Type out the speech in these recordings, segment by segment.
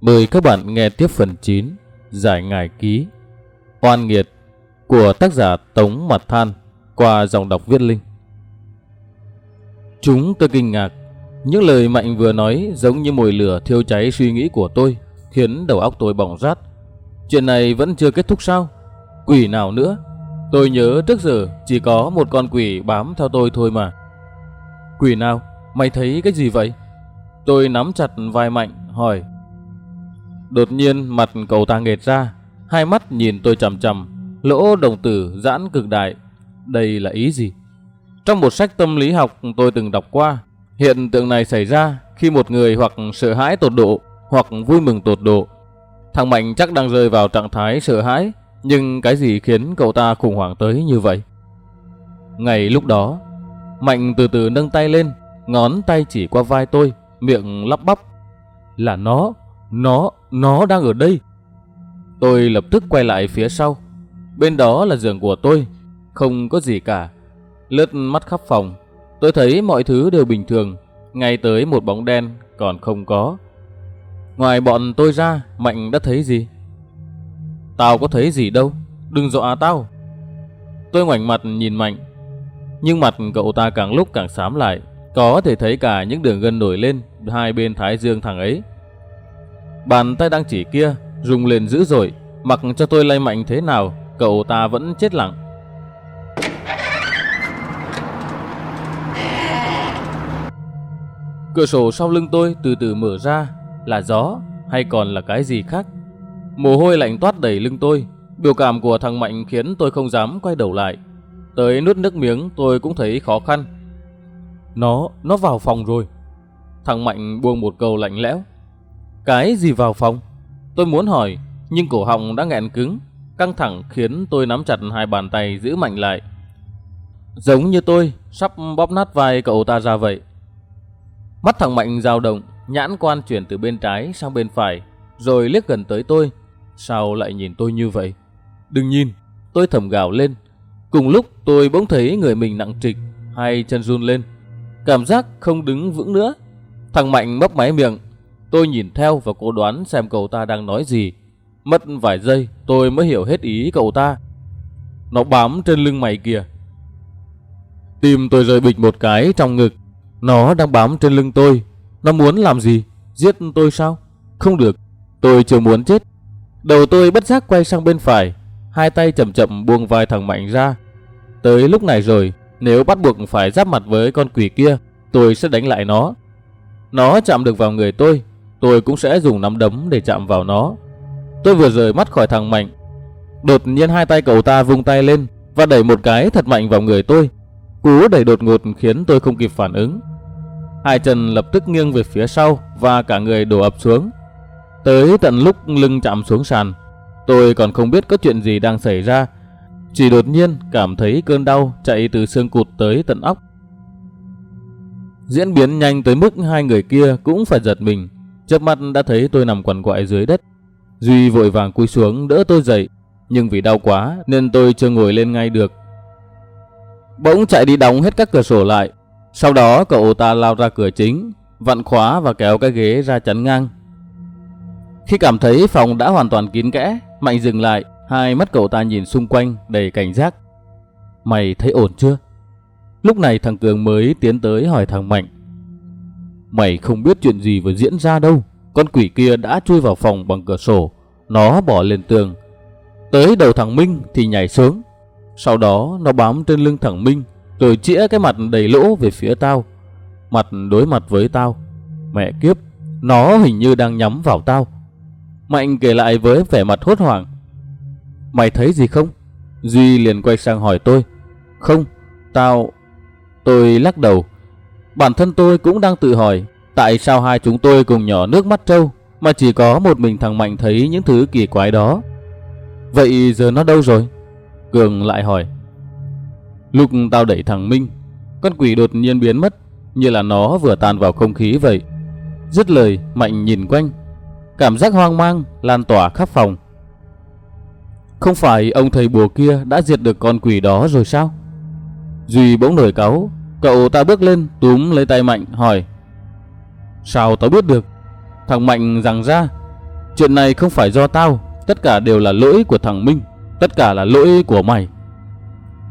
Mời các bạn nghe tiếp phần 9 Giải ngài ký Oan nghiệt của tác giả Tống Mặt Than qua dòng đọc viết linh. Chúng tôi kinh ngạc. Những lời Mạnh vừa nói giống như mồi lửa thiêu cháy suy nghĩ của tôi, khiến đầu óc tôi bỏng rát. Chuyện này vẫn chưa kết thúc sao? Quỷ nào nữa? Tôi nhớ trước giờ chỉ có một con quỷ bám theo tôi thôi mà. Quỷ nào? Mày thấy cái gì vậy? Tôi nắm chặt vai Mạnh, hỏi. Đột nhiên mặt cậu ta nghệt ra, hai mắt nhìn tôi chằm chằm, lỗ đồng tử giãn cực đại. Đây là ý gì? Trong một sách tâm lý học tôi từng đọc qua, hiện tượng này xảy ra khi một người hoặc sợ hãi tột độ hoặc vui mừng tột độ. Thằng Mạnh chắc đang rơi vào trạng thái sợ hãi, nhưng cái gì khiến cậu ta khủng hoảng tới như vậy? Ngày lúc đó, Mạnh từ từ nâng tay lên, ngón tay chỉ qua vai tôi, miệng lắp bắp. Là nó, nó, nó đang ở đây. Tôi lập tức quay lại phía sau. Bên đó là giường của tôi, không có gì cả. Lướt mắt khắp phòng, tôi thấy mọi thứ đều bình thường, ngay tới một bóng đen còn không có. Ngoài bọn tôi ra, Mạnh đã thấy gì? Tao có thấy gì đâu, đừng dọa tao. Tôi ngoảnh mặt nhìn Mạnh, nhưng mặt cậu ta càng lúc càng xám lại, có thể thấy cả những đường gân nổi lên hai bên thái dương thằng ấy. Bàn tay đang chỉ kia rung lên dữ dội, mặc cho tôi lay mạnh thế nào, cậu ta vẫn chết lặng. Cửa sổ sau lưng tôi từ từ mở ra, là gió hay còn là cái gì khác? Mồ hôi lạnh toát đầy lưng tôi, biểu cảm của thằng Mạnh khiến tôi không dám quay đầu lại. Tới nuốt nước miếng tôi cũng thấy khó khăn. Nó, nó vào phòng rồi. Thằng Mạnh buông một câu lạnh lẽo. Cái gì vào phòng? Tôi muốn hỏi, nhưng cổ họng đã nghẹn cứng, căng thẳng khiến tôi nắm chặt hai bàn tay giữ mạnh lại. Giống như tôi, sắp bóp nát vai cậu ta ra vậy. Mắt thằng Mạnh dao động, nhãn quan chuyển từ bên trái sang bên phải, rồi liếc gần tới tôi. Sao lại nhìn tôi như vậy? Đừng nhìn, tôi thầm gào lên. Cùng lúc tôi bỗng thấy người mình nặng trịch, hai chân run lên. Cảm giác không đứng vững nữa. Thằng Mạnh mấp máy miệng. Tôi nhìn theo và cố đoán xem cậu ta đang nói gì. Mất vài giây tôi mới hiểu hết ý cậu ta. Nó bám trên lưng mày kìa. Tim tôi rơi bịch một cái trong ngực. Nó đang bám trên lưng tôi. Nó muốn làm gì? Giết tôi sao? Không được. Tôi chưa muốn chết. Đầu tôi bất giác quay sang bên phải. Hai tay chậm chậm buông vai thằng Mạnh ra. Tới lúc này rồi, nếu bắt buộc phải giáp mặt với con quỷ kia, tôi sẽ đánh lại nó. Nó chạm được vào người tôi, tôi cũng sẽ dùng nắm đấm để chạm vào nó. Tôi vừa rời mắt khỏi thằng Mạnh. Đột nhiên hai tay cậu ta vung tay lên và đẩy một cái thật mạnh vào người tôi. Cú đẩy đột ngột khiến tôi không kịp phản ứng. Hai chân lập tức nghiêng về phía sau và cả người đổ ập xuống. Tới tận lúc lưng chạm xuống sàn, tôi còn không biết có chuyện gì đang xảy ra. Chỉ đột nhiên cảm thấy cơn đau chạy từ xương cụt tới tận óc. Diễn biến nhanh tới mức hai người kia cũng phải giật mình. Chớp mắt đã thấy tôi nằm quằn quại dưới đất. Duy vội vàng cúi xuống đỡ tôi dậy, nhưng vì đau quá nên tôi chưa ngồi lên ngay được. Bỗng chạy đi đóng hết các cửa sổ lại. Sau đó cậu ta lao ra cửa chính, vặn khóa và kéo cái ghế ra chắn ngang. Khi cảm thấy phòng đã hoàn toàn kín kẽ, Mạnh dừng lại, hai mắt cậu ta nhìn xung quanh đầy cảnh giác. Mày thấy ổn chưa? Lúc này thằng Cường mới tiến tới hỏi thằng Mạnh. Mày không biết chuyện gì vừa diễn ra đâu. Con quỷ kia đã chui vào phòng bằng cửa sổ. Nó bỏ lên tường. Tới đầu thằng Minh thì nhảy xuống. Sau đó nó bám trên lưng thằng Minh rồi chĩa cái mặt đầy lỗ về phía tao. Mặt đối mặt với tao. Mẹ kiếp, nó hình như đang nhắm vào tao. Mạnh kể lại với vẻ mặt hốt hoảng. Mày thấy gì không? Duy liền quay sang hỏi tôi. Không, tao... Tôi lắc đầu. Bản thân tôi cũng đang tự hỏi tại sao hai chúng tôi cùng nhỏ nước mắt trâu mà chỉ có một mình thằng Mạnh thấy những thứ kỳ quái đó. Vậy giờ nó đâu rồi? Cường lại hỏi. Lúc tao đẩy thằng Minh, con quỷ đột nhiên biến mất như là nó vừa tan vào không khí vậy. Dứt lời, Mạnh nhìn quanh. Cảm giác hoang mang lan tỏa khắp phòng. Không phải ông thầy bùa kia đã diệt được con quỷ đó rồi sao? Duy bỗng nổi cáu, cậu ta bước lên túm lấy tay Mạnh hỏi. Sao tao biết được? Thằng Mạnh rằng ra, Chuyện này không phải do tao, tất cả đều là lỗi của thằng Minh, tất cả là lỗi của mày.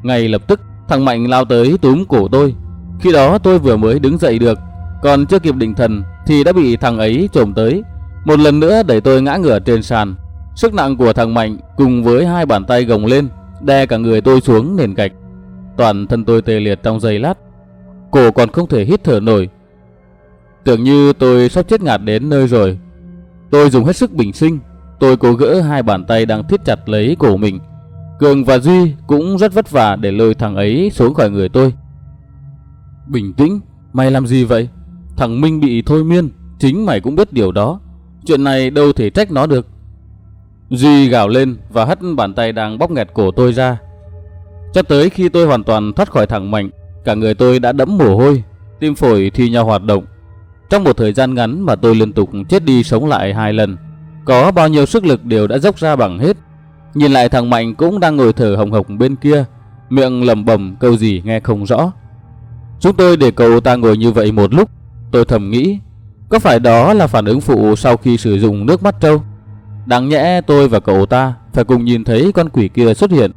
Ngay lập tức, thằng Mạnh lao tới túm cổ tôi. Khi đó tôi vừa mới đứng dậy được, còn chưa kịp định thần thì đã bị thằng ấy trồm tới. Một lần nữa đẩy tôi ngã ngửa trên sàn. Sức nặng của thằng Mạnh cùng với hai bàn tay gồng lên, đè cả người tôi xuống nền gạch. Toàn thân tôi tê liệt trong giây lát. Cổ còn không thể hít thở nổi. Tưởng như tôi sắp chết ngạt đến nơi rồi. Tôi dùng hết sức bình sinh. Tôi cố gỡ hai bàn tay đang thiết chặt lấy cổ mình. Cường và Duy cũng rất vất vả để lôi thằng ấy xuống khỏi người tôi. Bình tĩnh, mày làm gì vậy? Thằng Minh bị thôi miên, chính mày cũng biết điều đó. Chuyện này đâu thể trách nó được. Duy gào lên và hất bàn tay đang bóp nghẹt cổ tôi ra. Cho tới khi tôi hoàn toàn thoát khỏi thằng Mạnh, cả người tôi đã đẫm mồ hôi, tim phổi thi nhau hoạt động. Trong một thời gian ngắn mà tôi liên tục chết đi sống lại hai lần, có bao nhiêu sức lực đều đã dốc ra bằng hết. Nhìn lại thằng Mạnh cũng đang ngồi thở hồng hộc bên kia, miệng lẩm bẩm câu gì nghe không rõ. Chúng tôi để cậu ta ngồi như vậy một lúc, tôi thầm nghĩ, có phải đó là phản ứng phụ sau khi sử dụng nước mắt trâu? Đáng nhẽ tôi và cậu ta phải cùng nhìn thấy con quỷ kia xuất hiện.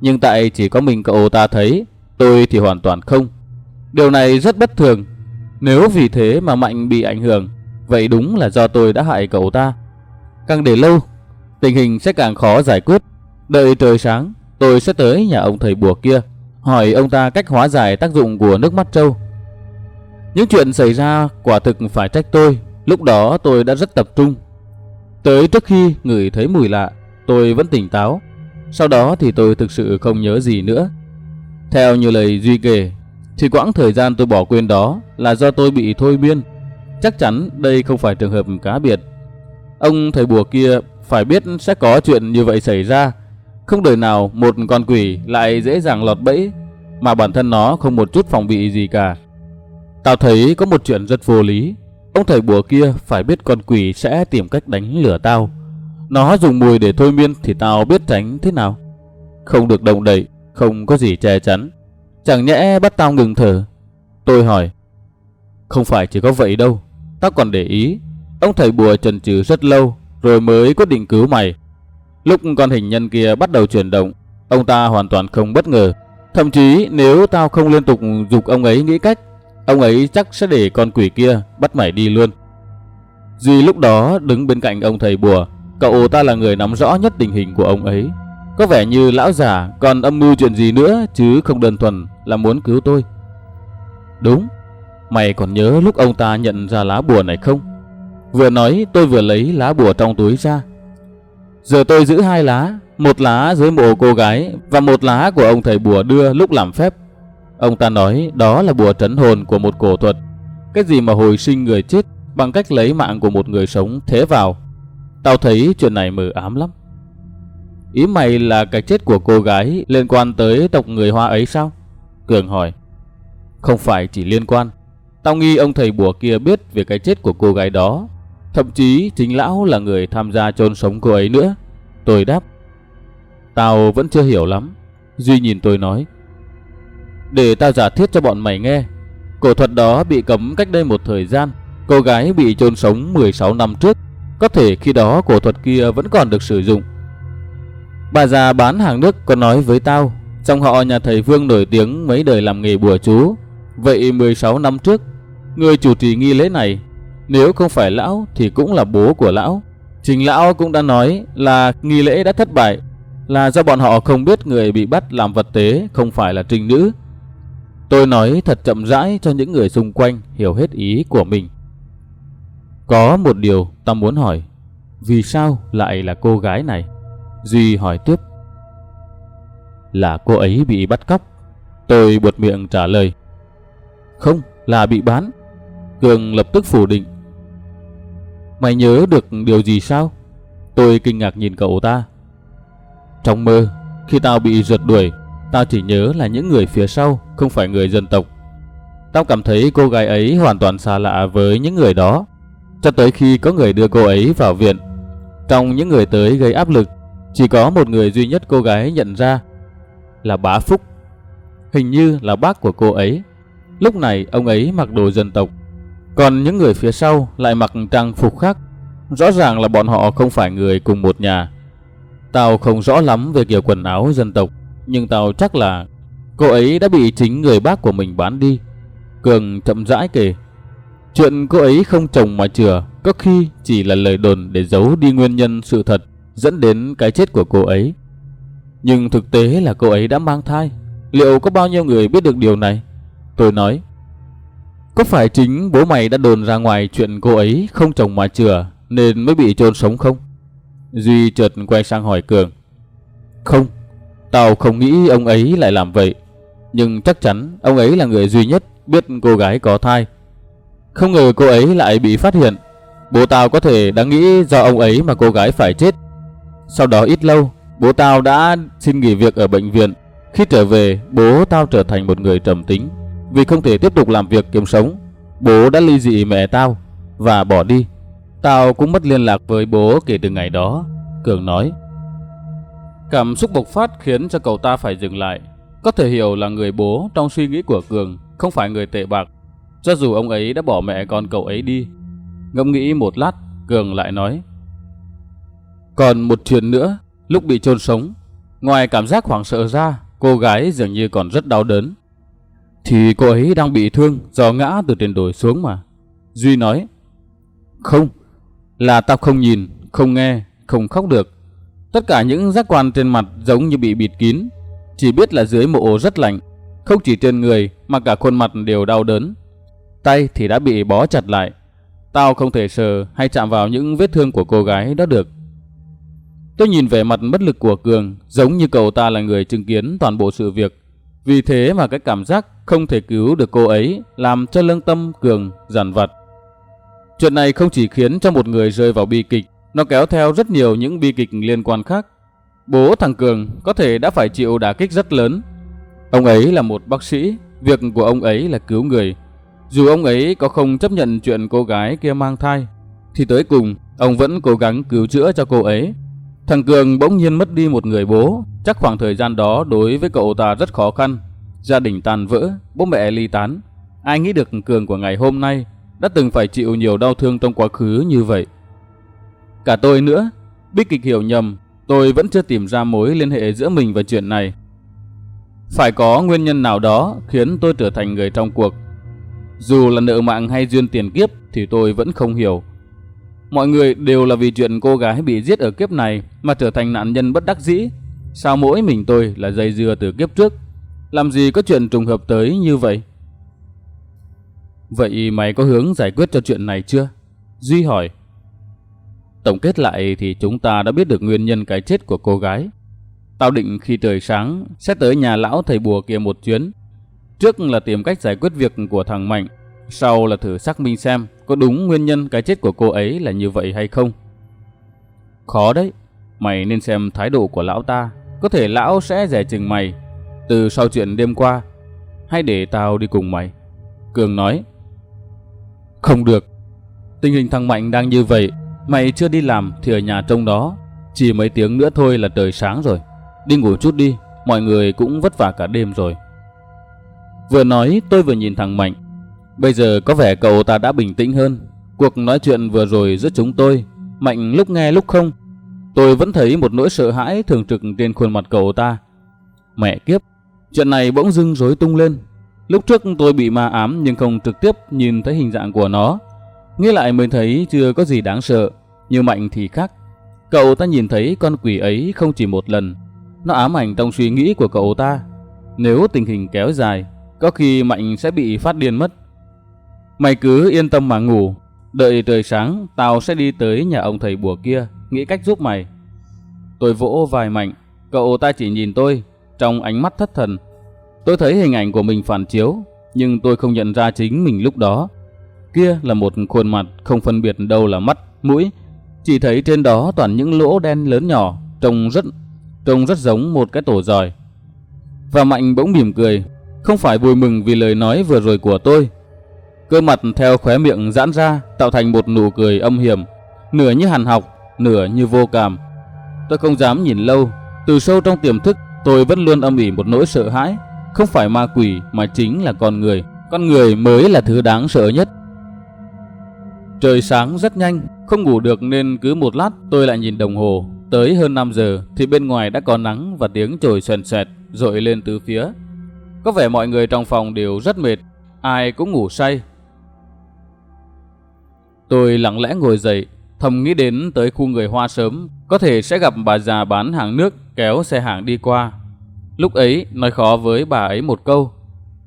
Nhưng tại chỉ có mình cậu ta thấy, tôi thì hoàn toàn không. Điều này rất bất thường. Nếu vì thế mà Mạnh bị ảnh hưởng, vậy đúng là do tôi đã hại cậu ta. Càng để lâu, tình hình sẽ càng khó giải quyết. Đợi trời sáng, tôi sẽ tới nhà ông thầy bùa kia, hỏi ông ta cách hóa giải tác dụng của nước mắt trâu. Những chuyện xảy ra quả thực phải trách tôi, lúc đó tôi đã rất tập trung. Tới trước khi ngửi thấy mùi lạ, tôi vẫn tỉnh táo. Sau đó thì tôi thực sự không nhớ gì nữa. Theo như lời Duy kể, thì quãng thời gian tôi bỏ quên đó là do tôi bị thôi miên. Chắc chắn đây không phải trường hợp cá biệt. Ông thầy bùa kia phải biết sẽ có chuyện như vậy xảy ra. Không đời nào một con quỷ lại dễ dàng lọt bẫy mà bản thân nó không một chút phòng bị gì cả. Tao thấy có một chuyện rất vô lý. Ông thầy bùa kia phải biết con quỷ sẽ tìm cách đánh lửa tao. Nó dùng mùi để thôi miên thì tao biết tránh thế nào. Không được động đậy, không có gì che chắn. Chẳng nhẽ bắt tao ngừng thở. Tôi hỏi. Không phải chỉ có vậy đâu. Tao còn để ý. Ông thầy bùa trần trừ rất lâu rồi mới quyết định cứu mày. Lúc con hình nhân kia bắt đầu chuyển động, ông ta hoàn toàn không bất ngờ. Thậm chí nếu tao không liên tục dục ông ấy nghĩ cách, ông ấy chắc sẽ để con quỷ kia bắt mày đi luôn. Duy lúc đó đứng bên cạnh ông thầy bùa, cậu ta là người nắm rõ nhất tình hình của ông ấy. Có vẻ như lão già còn âm mưu chuyện gì nữa chứ không đơn thuần là muốn cứu tôi. Đúng, mày còn nhớ lúc ông ta nhận ra lá bùa này không? Vừa nói tôi vừa lấy lá bùa trong túi ra. Giờ tôi giữ hai lá, một lá dưới mộ cô gái và một lá của ông thầy bùa đưa lúc làm phép. Ông ta nói đó là bùa trấn hồn của một cổ thuật. Cái gì mà hồi sinh người chết bằng cách lấy mạng của một người sống thế vào. Tao thấy chuyện này mờ ám lắm. Ý mày là cái chết của cô gái liên quan tới tộc người Hoa ấy sao? Cường hỏi. Không phải chỉ liên quan. Tao nghi ông thầy bùa kia biết về cái chết của cô gái đó. Thậm chí chính lão là người tham gia chôn sống cô ấy nữa. Tôi đáp. Tao vẫn chưa hiểu lắm. Duy nhìn tôi nói. Để tao giả thiết cho bọn mày nghe. Cổ thuật đó bị cấm cách đây một thời gian. Cô gái bị chôn sống 16 năm trước. Có thể khi đó cổ thuật kia vẫn còn được sử dụng. Bà già bán hàng nước có nói với tao, trong họ nhà thầy Vương nổi tiếng mấy đời làm nghề bùa chú. Vậy 16 năm trước, người chủ trì nghi lễ này, nếu không phải lão thì cũng là bố của lão. Trình lão cũng đã nói là nghi lễ đã thất bại, là do bọn họ không biết người bị bắt làm vật tế không phải là trình nữ. Tôi nói thật chậm rãi cho những người xung quanh hiểu hết ý của mình. Có một điều ta muốn hỏi, vì sao lại là cô gái này? Duy hỏi tiếp. Là cô ấy bị bắt cóc. Tôi buột miệng trả lời. Không, là bị bán. Cường lập tức phủ định. Mày nhớ được điều gì sao? Tôi kinh ngạc nhìn cậu ta. Trong mơ, khi tao bị rượt đuổi, tao chỉ nhớ là những người phía sau, không phải người dân tộc. Tao cảm thấy cô gái ấy hoàn toàn xa lạ với những người đó. Cho tới khi có người đưa cô ấy vào viện. Trong những người tới gây áp lực, chỉ có một người duy nhất cô gái nhận ra là bá Phúc. Hình như là bác của cô ấy. Lúc này ông ấy mặc đồ dân tộc, còn những người phía sau lại mặc trang phục khác. Rõ ràng là bọn họ không phải người cùng một nhà. Tao không rõ lắm về kiểu quần áo dân tộc, nhưng tao chắc là cô ấy đã bị chính người bác của mình bán đi. Cường chậm rãi kể. Chuyện cô ấy không chồng mà chừa, có khi chỉ là lời đồn để giấu đi nguyên nhân sự thật dẫn đến cái chết của cô ấy. Nhưng thực tế là cô ấy đã mang thai. Liệu có bao nhiêu người biết được điều này? Tôi nói. Có phải chính bố mày đã đồn ra ngoài chuyện cô ấy không chồng mà chừa nên mới bị chôn sống không? Duy chợt quay sang hỏi Cường. Không, tao không nghĩ ông ấy lại làm vậy. Nhưng chắc chắn ông ấy là người duy nhất biết cô gái có thai. Không ngờ cô ấy lại bị phát hiện. Bố tao có thể đã nghĩ do ông ấy mà cô gái phải chết. Sau đó ít lâu, bố tao đã xin nghỉ việc ở bệnh viện. Khi trở về, bố tao trở thành một người trầm tính. Vì không thể tiếp tục làm việc kiếm sống, bố đã ly dị mẹ tao và bỏ đi. Tao cũng mất liên lạc với bố kể từ ngày đó, Cường nói. Cảm xúc bộc phát khiến cho cậu ta phải dừng lại. Có thể hiểu là người bố trong suy nghĩ của Cường không phải người tệ bạc, cho dù ông ấy đã bỏ mẹ con cậu ấy đi. Ngẫm nghĩ một lát, Cường lại nói. Còn một chuyện nữa, lúc bị chôn sống, ngoài cảm giác hoảng sợ ra, cô gái dường như còn rất đau đớn. Thì cô ấy đang bị thương do ngã từ trên đồi xuống mà. Duy nói. Không, là tao không nhìn, không nghe, không khóc được. Tất cả những giác quan trên mặt giống như bị bịt kín. Chỉ biết là dưới mộ rất lạnh. Không chỉ trên người mà cả khuôn mặt đều đau đớn. Tay thì đã bị bó chặt lại. Tao không thể sờ hay chạm vào những vết thương của cô gái đó được. Tôi nhìn vẻ mặt bất lực của Cường giống như cậu ta là người chứng kiến toàn bộ sự việc. Vì thế mà cái cảm giác không thể cứu được cô ấy làm cho lương tâm Cường giàn vặt. Chuyện này không chỉ khiến cho một người rơi vào bi kịch, nó kéo theo rất nhiều những bi kịch liên quan khác. Bố thằng Cường có thể đã phải chịu đả kích rất lớn. Ông ấy là một bác sĩ, việc của ông ấy là cứu người. Dù ông ấy có không chấp nhận chuyện cô gái kia mang thai, thì tới cùng ông vẫn cố gắng cứu chữa cho cô ấy. Thằng Cường bỗng nhiên mất đi một người bố, chắc khoảng thời gian đó đối với cậu ta rất khó khăn. Gia đình tàn vỡ, bố mẹ ly tán. Ai nghĩ được Cường của ngày hôm nay đã từng phải chịu nhiều đau thương trong quá khứ như vậy. Cả tôi nữa, bi kịch hiểu nhầm, tôi vẫn chưa tìm ra mối liên hệ giữa mình và chuyện này. Phải có nguyên nhân nào đó khiến tôi trở thành người trong cuộc. Dù là nợ mạng hay duyên tiền kiếp thì tôi vẫn không hiểu. Mọi người đều là vì chuyện cô gái bị giết ở kiếp này mà trở thành nạn nhân bất đắc dĩ. Sao mỗi mình tôi là dây dưa từ kiếp trước? Làm gì có chuyện trùng hợp tới như vậy? Vậy mày có hướng giải quyết cho chuyện này chưa? Duy hỏi. Tổng kết lại thì chúng ta đã biết được nguyên nhân cái chết của cô gái. Tao định khi trời sáng sẽ tới nhà lão thầy bùa kia một chuyến. Trước là tìm cách giải quyết việc của thằng Mạnh, sau là thử xác minh xem có đúng nguyên nhân cái chết của cô ấy là như vậy hay không. Khó đấy, mày nên xem thái độ của lão ta. Có thể lão sẽ rẻ chừng mày từ sau chuyện đêm qua. Hay để tao đi cùng mày. Cường nói. Không được. Tình hình thằng Mạnh đang như vậy. Mày chưa đi làm thì ở nhà trông đó. Chỉ mấy tiếng nữa thôi là trời sáng rồi. Đi ngủ chút đi. Mọi người cũng vất vả cả đêm rồi. Vừa nói tôi vừa nhìn thằng Mạnh. Bây giờ có vẻ cậu ta đã bình tĩnh hơn. Cuộc nói chuyện vừa rồi giữa chúng tôi, Mạnh lúc nghe lúc không. Tôi vẫn thấy một nỗi sợ hãi thường trực trên khuôn mặt cậu ta. Mẹ kiếp, chuyện này bỗng dưng rối tung lên. Lúc trước tôi bị ma ám nhưng không trực tiếp nhìn thấy hình dạng của nó. Nghĩ lại mới thấy chưa có gì đáng sợ, như Mạnh thì khác. Cậu ta nhìn thấy con quỷ ấy không chỉ một lần. Nó ám ảnh trong suy nghĩ của cậu ta. Nếu tình hình kéo dài, có khi Mạnh sẽ bị phát điên mất. Mày cứ yên tâm mà ngủ, đợi trời sáng tao sẽ đi tới nhà ông thầy bùa kia, nghĩ cách giúp mày. Tôi vỗ vài Mạnh, cậu ta chỉ nhìn tôi, trong ánh mắt thất thần. Tôi thấy hình ảnh của mình phản chiếu, nhưng tôi không nhận ra chính mình lúc đó. Kia là một khuôn mặt không phân biệt đâu là mắt, mũi, chỉ thấy trên đó toàn những lỗ đen lớn nhỏ, trông rất trông rất giống một cái tổ giòi. Và Mạnh bỗng mỉm cười, không phải vui mừng vì lời nói vừa rồi của tôi. Cơ mặt theo khóe miệng giãn ra tạo thành một nụ cười âm hiểm, nửa như hàn học, nửa như vô cảm. Tôi không dám nhìn lâu, từ sâu trong tiềm thức tôi vẫn luôn âm ỉ một nỗi sợ hãi, không phải ma quỷ mà chính là con người. Con người mới là thứ đáng sợ nhất. Trời sáng rất nhanh, không ngủ được nên cứ một lát tôi lại nhìn đồng hồ. Tới hơn 5 giờ thì bên ngoài đã có nắng và tiếng chổi xoèn xoẹt rội lên từ phía. Có vẻ mọi người trong phòng đều rất mệt, ai cũng ngủ say. Tôi lặng lẽ ngồi dậy, thầm nghĩ đến tới khu người Hoa sớm, có thể sẽ gặp bà già bán hàng nước kéo xe hàng đi qua. Lúc ấy nói khó với bà ấy một câu,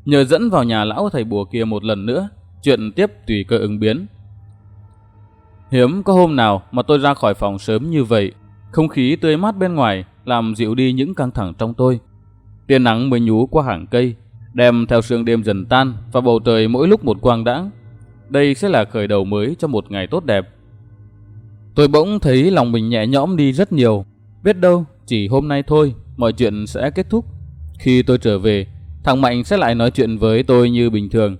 nhờ dẫn vào nhà lão thầy bùa kia một lần nữa, chuyện tiếp tùy cơ ứng biến. Hiếm có hôm nào mà tôi ra khỏi phòng sớm như vậy, không khí tươi mát bên ngoài làm dịu đi những căng thẳng trong tôi. Tia nắng mới nhú qua hàng cây, đem theo sương đêm dần tan và bầu trời mỗi lúc một quang đãng. Đây sẽ là khởi đầu mới cho một ngày tốt đẹp. Tôi bỗng thấy lòng mình nhẹ nhõm đi rất nhiều. Biết đâu, chỉ hôm nay thôi, mọi chuyện sẽ kết thúc. Khi tôi trở về, thằng Mạnh sẽ lại nói chuyện với tôi như bình thường.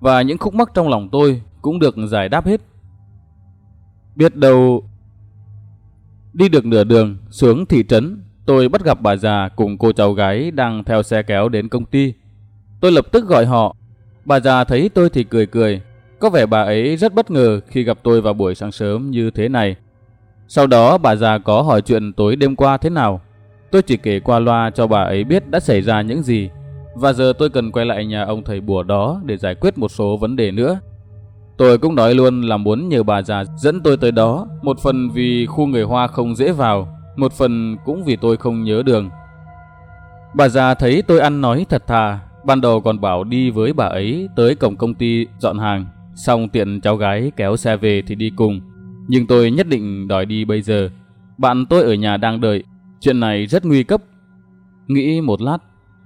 Và những khúc mắc trong lòng tôi cũng được giải đáp hết. Biết đâu... Đi được nửa đường, xuống thị trấn, tôi bắt gặp bà già cùng cô cháu gái đang theo xe kéo đến công ty. Tôi lập tức gọi họ. Bà già thấy tôi thì cười cười. Có vẻ bà ấy rất bất ngờ khi gặp tôi vào buổi sáng sớm như thế này. Sau đó bà già có hỏi chuyện tối đêm qua thế nào. Tôi chỉ kể qua loa cho bà ấy biết đã xảy ra những gì. Và giờ tôi cần quay lại nhà ông thầy bùa đó để giải quyết một số vấn đề nữa. Tôi cũng nói luôn là muốn nhờ bà già dẫn tôi tới đó, một phần vì khu người Hoa không dễ vào, một phần cũng vì tôi không nhớ đường. Bà già thấy tôi ăn nói thật thà, ban đầu còn bảo đi với bà ấy tới cổng công ty dọn hàng, xong tiện cháu gái kéo xe về thì đi cùng. Nhưng tôi nhất định đòi đi bây giờ. Bạn tôi ở nhà đang đợi, chuyện này rất nguy cấp. Nghĩ một lát,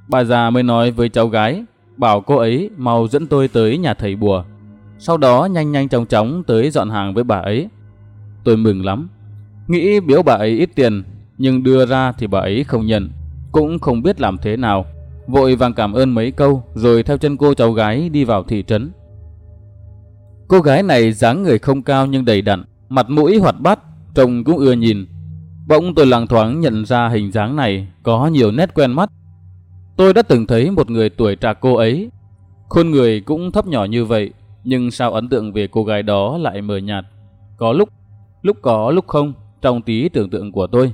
bà già mới nói với cháu gái, bảo cô ấy mau dẫn tôi tới nhà thầy bùa. Sau đó nhanh nhanh chóng chóng tới dọn hàng với bà ấy. Tôi mừng lắm. Nghĩ biếu bà ấy ít tiền, nhưng đưa ra thì bà ấy không nhận. Cũng không biết làm thế nào. Vội vàng cảm ơn mấy câu rồi theo chân cô cháu gái đi vào thị trấn. Cô gái này dáng người không cao nhưng đầy đặn, mặt mũi hoạt bát, trông cũng ưa nhìn. Bỗng tôi làng thoáng nhận ra hình dáng này có nhiều nét quen mắt. Tôi đã từng thấy một người tuổi trạc cô ấy. Khuôn người cũng thấp nhỏ như vậy, nhưng sao ấn tượng về cô gái đó lại mờ nhạt. Có lúc, lúc có lúc không, trong tí tưởng tượng của tôi.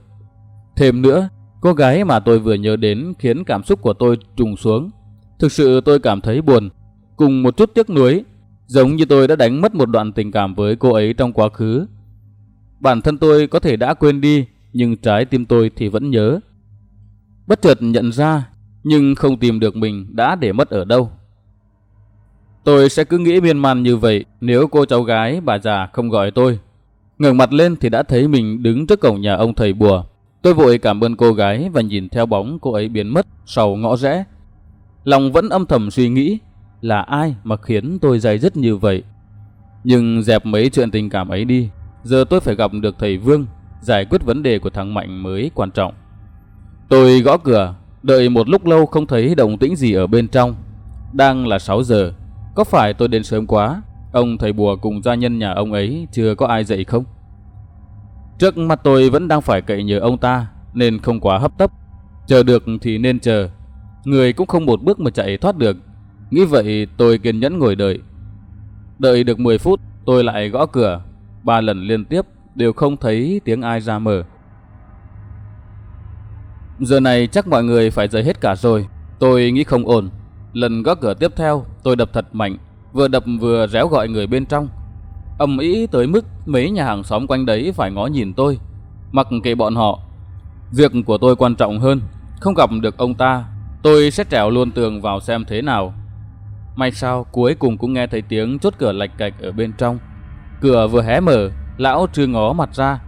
Thêm nữa, cô gái mà tôi vừa nhớ đến khiến cảm xúc của tôi trùng xuống. Thực sự tôi cảm thấy buồn, cùng một chút tiếc nuối, giống như tôi đã đánh mất một đoạn tình cảm với cô ấy trong quá khứ. Bản thân tôi có thể đã quên đi, nhưng trái tim tôi thì vẫn nhớ. Bất chợt nhận ra, nhưng không tìm được mình đã để mất ở đâu. Tôi sẽ cứ nghĩ miên man như vậy nếu cô cháu gái bà già không gọi tôi. ngẩng mặt lên thì đã thấy mình đứng trước cổng nhà ông thầy bùa. Tôi vội cảm ơn cô gái và nhìn theo bóng cô ấy biến mất sau ngõ rẽ. Lòng vẫn âm thầm suy nghĩ là ai mà khiến tôi dày dứt như vậy. Nhưng dẹp mấy chuyện tình cảm ấy đi, giờ tôi phải gặp được thầy Vương, giải quyết vấn đề của thằng Mạnh mới quan trọng. Tôi gõ cửa, đợi một lúc lâu không thấy động tĩnh gì ở bên trong. Đang là 6 giờ, có phải tôi đến sớm quá? Ông thầy bùa cùng gia nhân nhà ông ấy chưa có ai dậy không? Trước mặt tôi vẫn đang phải cậy nhờ ông ta nên không quá hấp tấp. Chờ được thì nên chờ. Người cũng không một bước mà chạy thoát được. Nghĩ vậy tôi kiên nhẫn ngồi đợi. Đợi được 10 phút tôi lại gõ cửa. Ba lần liên tiếp đều không thấy tiếng ai ra mở. Giờ này chắc mọi người phải rời hết cả rồi. Tôi nghĩ không ổn. Lần gõ cửa tiếp theo, tôi đập thật mạnh, vừa đập vừa réo gọi người bên trong ầm ĩ tới mức mấy nhà hàng xóm quanh đấy phải ngó nhìn tôi. Mặc kệ bọn họ, việc của tôi quan trọng hơn. Không gặp được ông ta, tôi sẽ trèo luôn tường vào xem thế nào. May sao cuối cùng cũng nghe thấy tiếng chốt cửa lạch cạch ở bên trong. Cửa vừa hé mở, lão chưa ngó mặt ra.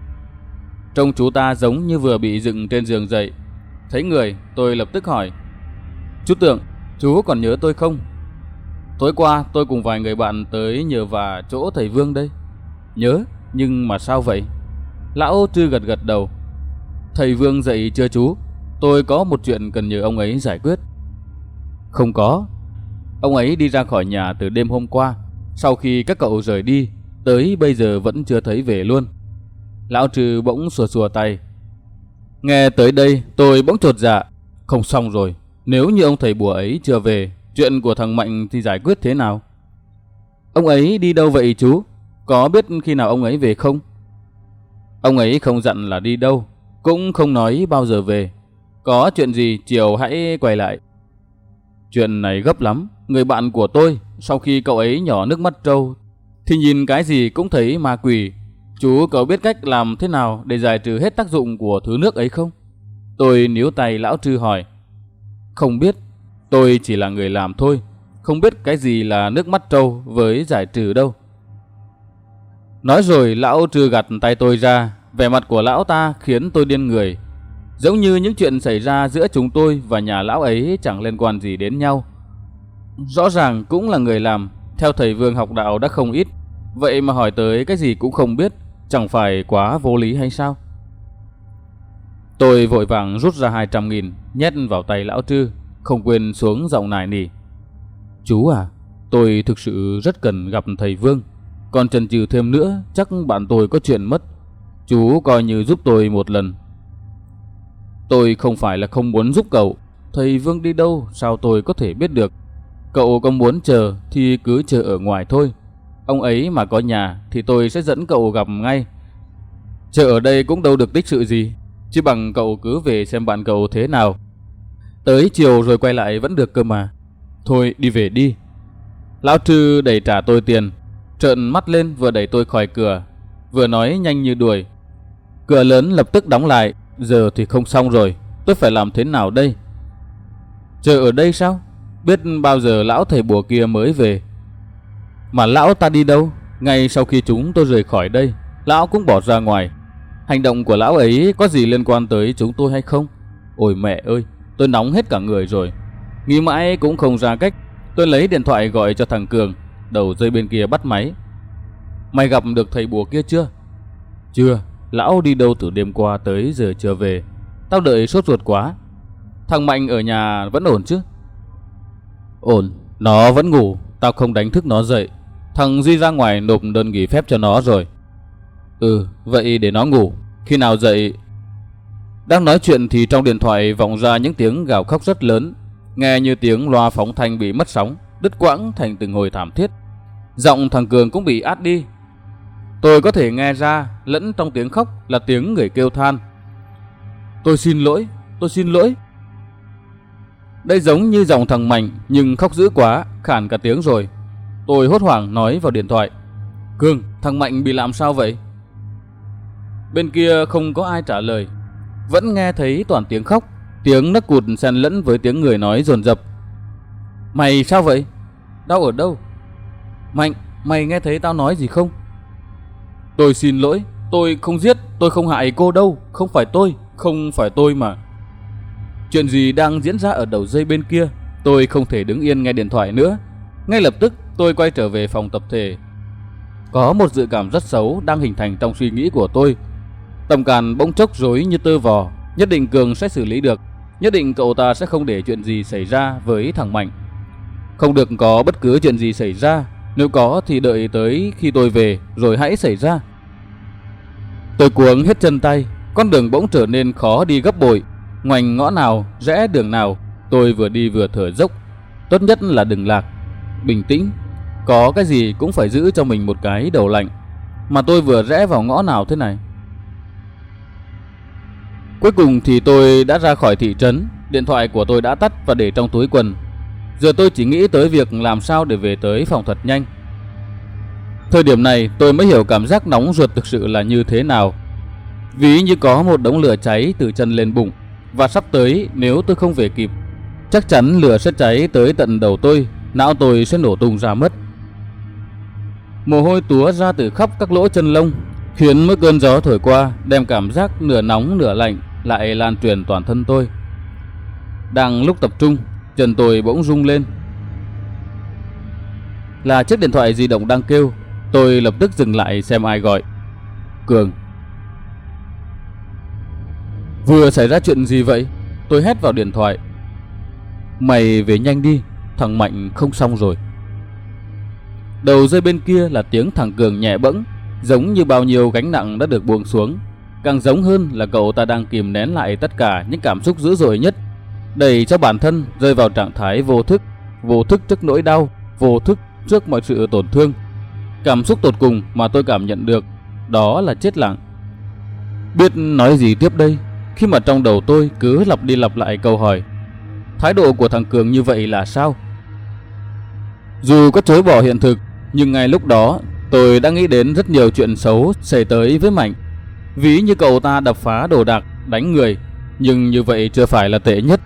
Trông chú ta giống như vừa bị dựng trên giường dậy. Thấy người, tôi lập tức hỏi. Chú tưởng Chú còn nhớ tôi không? Tối qua tôi cùng vài người bạn tới nhờ vả chỗ thầy Vương đây. Nhớ, nhưng mà sao vậy? Lão Trư gật gật đầu. Thầy Vương dậy chưa chú? Tôi có một chuyện cần nhờ ông ấy giải quyết. Không có. Ông ấy đi ra khỏi nhà từ đêm hôm qua. Sau khi các cậu rời đi, tới bây giờ vẫn chưa thấy về luôn. Lão Trư bỗng sùa sùa tay. Nghe tới đây, tôi bỗng trột dạ. Không xong rồi, nếu như ông thầy bùa ấy chưa về, chuyện của thằng Mạnh thì giải quyết thế nào? Ông ấy đi đâu vậy chú? Có biết khi nào ông ấy về không? Ông ấy không dặn là đi đâu, cũng không nói bao giờ về. Có chuyện gì chiều hãy quay lại. Chuyện này gấp lắm. Người bạn của tôi, sau khi cậu ấy nhỏ nước mắt trâu, thì nhìn cái gì cũng thấy ma quỷ. Chú có biết cách làm thế nào để giải trừ hết tác dụng của thứ nước ấy không? Tôi níu tay lão trư hỏi. Không biết, tôi chỉ là người làm thôi. Không biết cái gì là nước mắt trâu với giải trừ đâu. Nói rồi lão trừ gặt tay tôi ra, vẻ mặt của lão ta khiến tôi điên người. Giống như những chuyện xảy ra giữa chúng tôi và nhà lão ấy chẳng liên quan gì đến nhau. Rõ ràng cũng là người làm, theo thầy Vương học đạo đã không ít. Vậy mà hỏi tới cái gì cũng không biết, chẳng phải quá vô lý hay sao? Tôi vội vàng rút ra 200 nghìn, nhét vào tay lão trư, không quên xuống giọng nài nỉ. Chú à, tôi thực sự rất cần gặp thầy Vương. Còn chần chừ thêm nữa, chắc bạn tôi có chuyện mất. Chú coi như giúp tôi một lần. Tôi không phải là không muốn giúp cậu. Thầy Vương đi đâu, sao tôi có thể biết được. Cậu có muốn chờ thì cứ chờ ở ngoài thôi. Ông ấy mà có nhà thì tôi sẽ dẫn cậu gặp ngay. Chờ ở đây cũng đâu được tích sự gì. Chứ bằng cậu cứ về xem bạn cậu thế nào. Tới chiều rồi quay lại vẫn được cơ mà. Thôi đi về đi. Lão Trư đẩy trả tôi tiền. Trợn mắt lên vừa đẩy tôi khỏi cửa. Vừa nói nhanh như đuổi. Cửa lớn lập tức đóng lại. Giờ thì không xong rồi. Tôi phải làm thế nào đây? Chờ ở đây sao? Biết bao giờ lão thầy bùa kia mới về. Mà lão ta đi đâu? Ngay sau khi chúng tôi rời khỏi đây, lão cũng bỏ ra ngoài. Hành động của lão ấy có gì liên quan tới chúng tôi hay không? Ôi mẹ ơi, tôi nóng hết cả người rồi. Nghĩ mãi cũng không ra cách. Tôi lấy điện thoại gọi cho thằng Cường, đầu dây bên kia bắt máy. Mày gặp được thầy bùa kia chưa? Chưa, lão đi đâu từ đêm qua tới giờ chưa về. Tao đợi sốt ruột quá. Thằng Mạnh ở nhà vẫn ổn chứ? Ổn, nó vẫn ngủ, tao không đánh thức nó dậy. Thằng Duy ra ngoài nộp đơn nghỉ phép cho nó rồi. Ừ, vậy để nó ngủ. Khi nào dậy... Đang nói chuyện thì trong điện thoại vọng ra những tiếng gào khóc rất lớn. Nghe như tiếng loa phóng thanh bị mất sóng, đứt quãng thành từng hồi thảm thiết. Giọng thằng Cường cũng bị át đi. Tôi có thể nghe ra lẫn trong tiếng khóc là tiếng người kêu than. Tôi xin lỗi, tôi xin lỗi. Đây giống như giọng thằng Mạnh nhưng khóc dữ quá, khản cả tiếng rồi. Tôi hốt hoảng nói vào điện thoại. Cường, thằng Mạnh bị làm sao vậy? Bên kia không có ai trả lời. Vẫn nghe thấy toàn tiếng khóc, tiếng nấc cụt xen lẫn với tiếng người nói dồn dập. Mày sao vậy? Đau ở đâu? Mạnh, mày nghe thấy tao nói gì không? Tôi xin lỗi, tôi không giết, tôi không hại cô đâu, không phải tôi, không phải tôi mà. Chuyện gì đang diễn ra ở đầu dây bên kia? Tôi không thể đứng yên nghe điện thoại nữa. Ngay lập tức tôi quay trở về phòng tập thể. Có một dự cảm rất xấu đang hình thành trong suy nghĩ của tôi tổng càn bỗng chốc rối như tơ vò. Nhất định Cường sẽ xử lý được. Nhất định cậu ta sẽ không để chuyện gì xảy ra với thằng Mạnh. Không được có bất cứ chuyện gì xảy ra. Nếu có thì đợi tới khi tôi về rồi hãy xảy ra. Tôi cuống hết chân tay. Con đường bỗng trở nên khó đi gấp bội. Ngoảnh ngõ nào, rẽ đường nào, tôi vừa đi vừa thở dốc. Tốt nhất là đừng lạc. Bình tĩnh, có cái gì cũng phải giữ cho mình một cái đầu lạnh. Mà tôi vừa rẽ vào ngõ nào thế này? Cuối cùng thì tôi đã ra khỏi thị trấn, điện thoại của tôi đã tắt và để trong túi quần. Giờ tôi chỉ nghĩ tới việc làm sao để về tới phòng thật nhanh. Thời điểm này tôi mới hiểu cảm giác nóng ruột thực sự là như thế nào. Ví như có một đống lửa cháy từ chân lên bụng và sắp tới nếu tôi không về kịp, chắc chắn lửa sẽ cháy tới tận đầu tôi, não tôi sẽ nổ tung ra mất. Mồ hôi túa ra từ khắp các lỗ chân lông, khiến mỗi cơn gió thổi qua đem cảm giác nửa nóng nửa lạnh lại lan truyền toàn thân tôi. Đang lúc tập trung, chân tôi bỗng rung lên. Là chiếc điện thoại di động đang kêu, tôi lập tức dừng lại xem ai gọi. Cường Vừa xảy ra chuyện gì vậy? Tôi hét vào điện thoại. Mày về nhanh đi, thằng Mạnh không xong rồi. Đầu dây bên kia là tiếng thằng Cường nhẹ bẫng, giống như bao nhiêu gánh nặng đã được buông xuống. Càng giống hơn là cậu ta đang kìm nén lại tất cả những cảm xúc dữ dội nhất, đẩy cho bản thân rơi vào trạng thái vô thức, vô thức trước nỗi đau, vô thức trước mọi sự tổn thương. Cảm xúc tột cùng mà tôi cảm nhận được đó là chết lặng. Biết nói gì tiếp đây khi mà trong đầu tôi cứ lặp đi lặp lại câu hỏi. Thái độ của thằng Cường như vậy là sao? Dù có chối bỏ hiện thực, nhưng ngay lúc đó tôi đã nghĩ đến rất nhiều chuyện xấu xảy tới với Mạnh. Ví như cậu ta đập phá đồ đạc, đánh người, nhưng như vậy chưa phải là tệ nhất.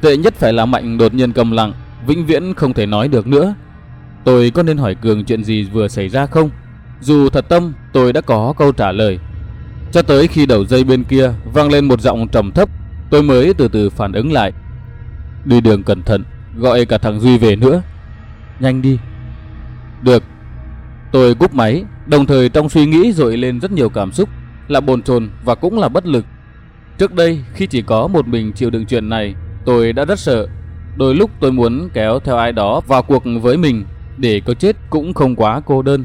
Tệ nhất phải là Mạnh đột nhiên cầm lặng, vĩnh viễn không thể nói được nữa. Tôi có nên hỏi Cường chuyện gì vừa xảy ra không? Dù thật tâm, tôi đã có câu trả lời. Cho tới khi đầu dây bên kia vang lên một giọng trầm thấp, tôi mới từ từ phản ứng lại. Đi đường cẩn thận, gọi cả thằng Duy về nữa. Nhanh đi. Được. Tôi cúp máy, đồng thời trong suy nghĩ dội lên rất nhiều cảm xúc, là bồn chồn và cũng là bất lực. Trước đây, khi chỉ có một mình chịu đựng chuyện này, tôi đã rất sợ. Đôi lúc tôi muốn kéo theo ai đó vào cuộc với mình, để có chết cũng không quá cô đơn.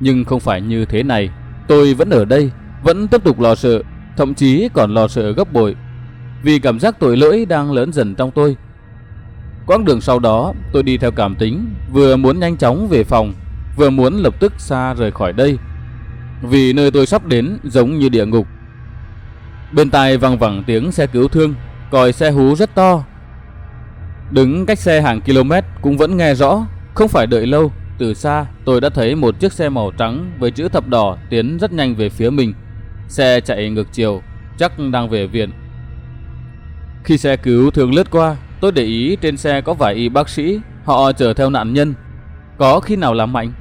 Nhưng không phải như thế này, tôi vẫn ở đây, vẫn tiếp tục lo sợ, thậm chí còn lo sợ gấp bội. Vì cảm giác tội lỗi đang lớn dần trong tôi. Quãng đường sau đó, tôi đi theo cảm tính, vừa muốn nhanh chóng về phòng, vừa muốn lập tức xa rời khỏi đây. Vì nơi tôi sắp đến giống như địa ngục. Bên tai vang vẳng tiếng xe cứu thương, còi xe hú rất to. Đứng cách xe hàng km cũng vẫn nghe rõ, không phải đợi lâu, từ xa tôi đã thấy một chiếc xe màu trắng với chữ thập đỏ tiến rất nhanh về phía mình. Xe chạy ngược chiều, chắc đang về viện. Khi xe cứu thương lướt qua, tôi để ý trên xe có vài y bác sĩ, họ chở theo nạn nhân. Có khi nào làm mạnh?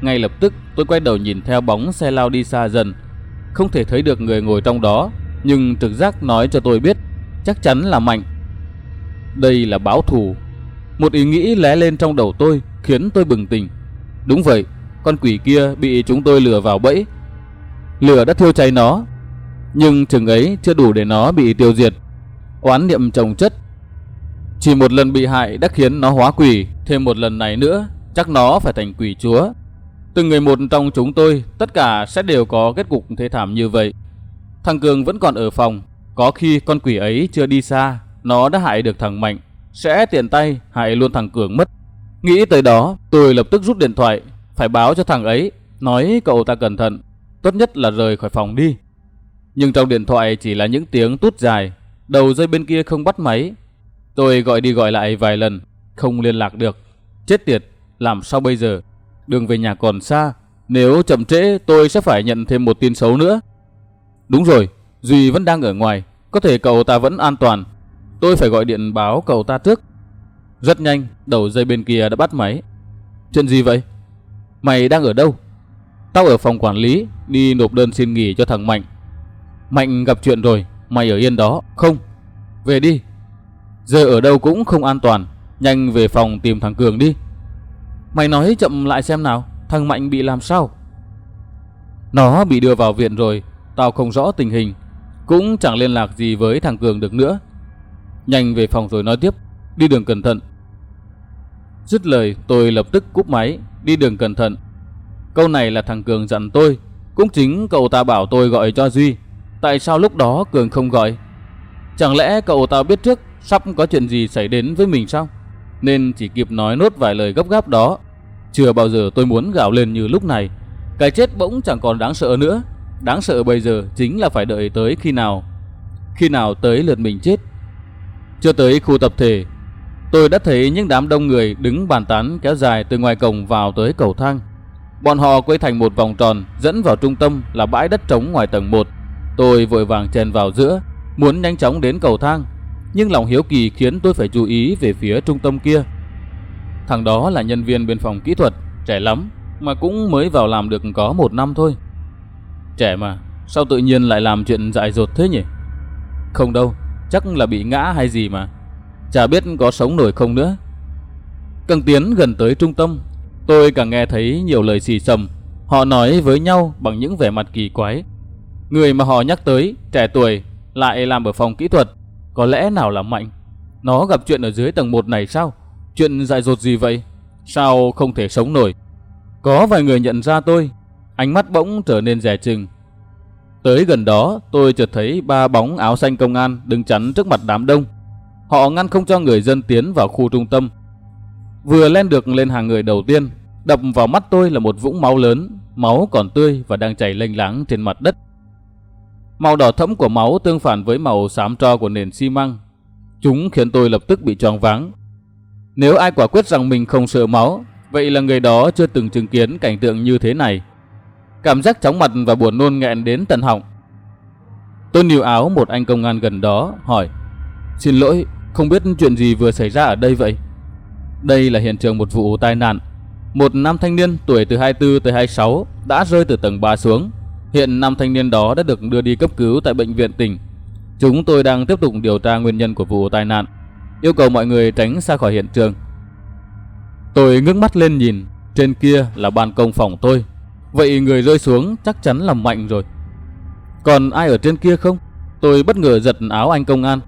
Ngay lập tức tôi quay đầu nhìn theo bóng xe lao đi xa dần. Không thể thấy được người ngồi trong đó, nhưng trực giác nói cho tôi biết chắc chắn là mạnh. Đây là báo thù. Một ý nghĩ lé lên trong đầu tôi khiến tôi bừng tỉnh. Đúng vậy, con quỷ kia bị chúng tôi lừa vào bẫy. Lửa đã thiêu cháy nó, nhưng chừng ấy chưa đủ để nó bị tiêu diệt. Oán niệm trồng chất. Chỉ một lần bị hại đã khiến nó hóa quỷ, thêm một lần này nữa, chắc nó phải thành quỷ chúa. Từng người một trong chúng tôi, tất cả sẽ đều có kết cục thế thảm như vậy. Thằng Cường vẫn còn ở phòng, có khi con quỷ ấy chưa đi xa, nó đã hại được thằng Mạnh, sẽ tiện tay hại luôn thằng Cường mất. Nghĩ tới đó, tôi lập tức rút điện thoại, phải báo cho thằng ấy, nói cậu ta cẩn thận, tốt nhất là rời khỏi phòng đi. Nhưng trong điện thoại chỉ là những tiếng tút dài, đầu dây bên kia không bắt máy. Tôi gọi đi gọi lại vài lần, không liên lạc được. Chết tiệt, làm sao bây giờ? Đường về nhà còn xa, nếu chậm trễ tôi sẽ phải nhận thêm một tin xấu nữa. Đúng rồi, Duy vẫn đang ở ngoài, có thể cậu ta vẫn an toàn. Tôi phải gọi điện báo cậu ta trước. Rất nhanh, đầu dây bên kia đã bắt máy. Chuyện gì vậy? Mày đang ở đâu? Tao ở phòng quản lý, đi nộp đơn xin nghỉ cho thằng Mạnh. Mạnh gặp chuyện rồi, mày ở yên đó. Không, về đi. Giờ ở đâu cũng không an toàn, nhanh về phòng tìm thằng Cường đi. Mày nói chậm lại xem nào, thằng Mạnh bị làm sao? Nó bị đưa vào viện rồi, tao không rõ tình hình, cũng chẳng liên lạc gì với thằng Cường được nữa. Nhanh về phòng rồi nói tiếp, đi đường cẩn thận. Dứt lời tôi lập tức cúp máy, đi đường cẩn thận. Câu này là thằng Cường dặn tôi, cũng chính cậu ta bảo tôi gọi cho Duy. Tại sao lúc đó Cường không gọi? Chẳng lẽ cậu ta biết trước sắp có chuyện gì xảy đến với mình sao? Nên chỉ kịp nói nốt vài lời gấp gáp đó. Chưa bao giờ tôi muốn gào lên như lúc này. Cái chết bỗng chẳng còn đáng sợ nữa. Đáng sợ bây giờ chính là phải đợi tới khi nào. Khi nào tới lượt mình chết. Chưa tới khu tập thể, tôi đã thấy những đám đông người đứng bàn tán kéo dài từ ngoài cổng vào tới cầu thang. Bọn họ quay thành một vòng tròn dẫn vào trung tâm là bãi đất trống ngoài tầng 1. Tôi vội vàng chèn vào giữa, muốn nhanh chóng đến cầu thang, nhưng lòng hiếu kỳ khiến tôi phải chú ý về phía trung tâm kia. Thằng đó là nhân viên bên phòng kỹ thuật, trẻ lắm, mà cũng mới vào làm được có một năm thôi. Trẻ mà, sao tự nhiên lại làm chuyện dại dột thế nhỉ? Không đâu, chắc là bị ngã hay gì mà. Chả biết có sống nổi không nữa. Càng tiến gần tới trung tâm, tôi càng nghe thấy nhiều lời xì xầm. Họ nói với nhau bằng những vẻ mặt kỳ quái. Người mà họ nhắc tới, trẻ tuổi, lại làm ở phòng kỹ thuật. Có lẽ nào là mạnh? Nó gặp chuyện ở dưới tầng 1 này sao? Chuyện dại dột gì vậy? Sao không thể sống nổi? Có vài người nhận ra tôi, ánh mắt bỗng trở nên rẻ chừng. Tới gần đó, tôi chợt thấy ba bóng áo xanh công an đứng chắn trước mặt đám đông. Họ ngăn không cho người dân tiến vào khu trung tâm. Vừa lên được lên hàng người đầu tiên, Đập vào mắt tôi là một vũng máu lớn, máu còn tươi và đang chảy lênh láng trên mặt đất. Màu đỏ thẫm của máu tương phản với màu xám tro của nền xi măng. Chúng khiến tôi lập tức bị choáng váng. Nếu ai quả quyết rằng mình không sợ máu, vậy là người đó chưa từng chứng kiến cảnh tượng như thế này. Cảm giác chóng mặt và buồn nôn nghẹn đến tận họng. Tôi níu áo một anh công an gần đó, hỏi Xin lỗi, không biết chuyện gì vừa xảy ra ở đây vậy? Đây là hiện trường một vụ tai nạn. Một nam thanh niên tuổi từ 24 tới 26 đã rơi từ tầng 3 xuống. Hiện nam thanh niên đó đã được đưa đi cấp cứu tại bệnh viện tỉnh. Chúng tôi đang tiếp tục điều tra nguyên nhân của vụ tai nạn. Yêu cầu mọi người tránh xa khỏi hiện trường. Tôi ngước mắt lên nhìn, trên kia là ban công phòng tôi. Vậy người rơi xuống chắc chắn là mạnh rồi. Còn ai ở trên kia không? Tôi bất ngờ giật áo anh công an.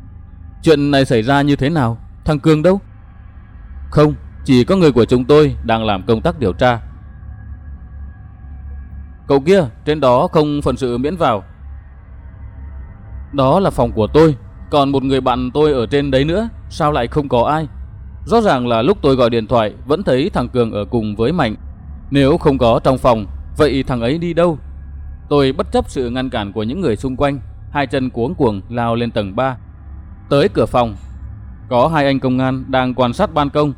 Chuyện này xảy ra như thế nào? Thằng Cường đâu? Không, chỉ có người của chúng tôi đang làm công tác điều tra. Cậu kia, trên đó không phận sự miễn vào. Đó là phòng của tôi, còn một người bạn tôi ở trên đấy nữa, sao lại không có ai? Rõ ràng là lúc tôi gọi điện thoại vẫn thấy thằng Cường ở cùng với Mạnh. Nếu không có trong phòng, vậy thằng ấy đi đâu? Tôi bất chấp sự ngăn cản của những người xung quanh, hai chân cuống cuồng lao lên tầng 3. Tới cửa phòng, có hai anh công an đang quan sát ban công.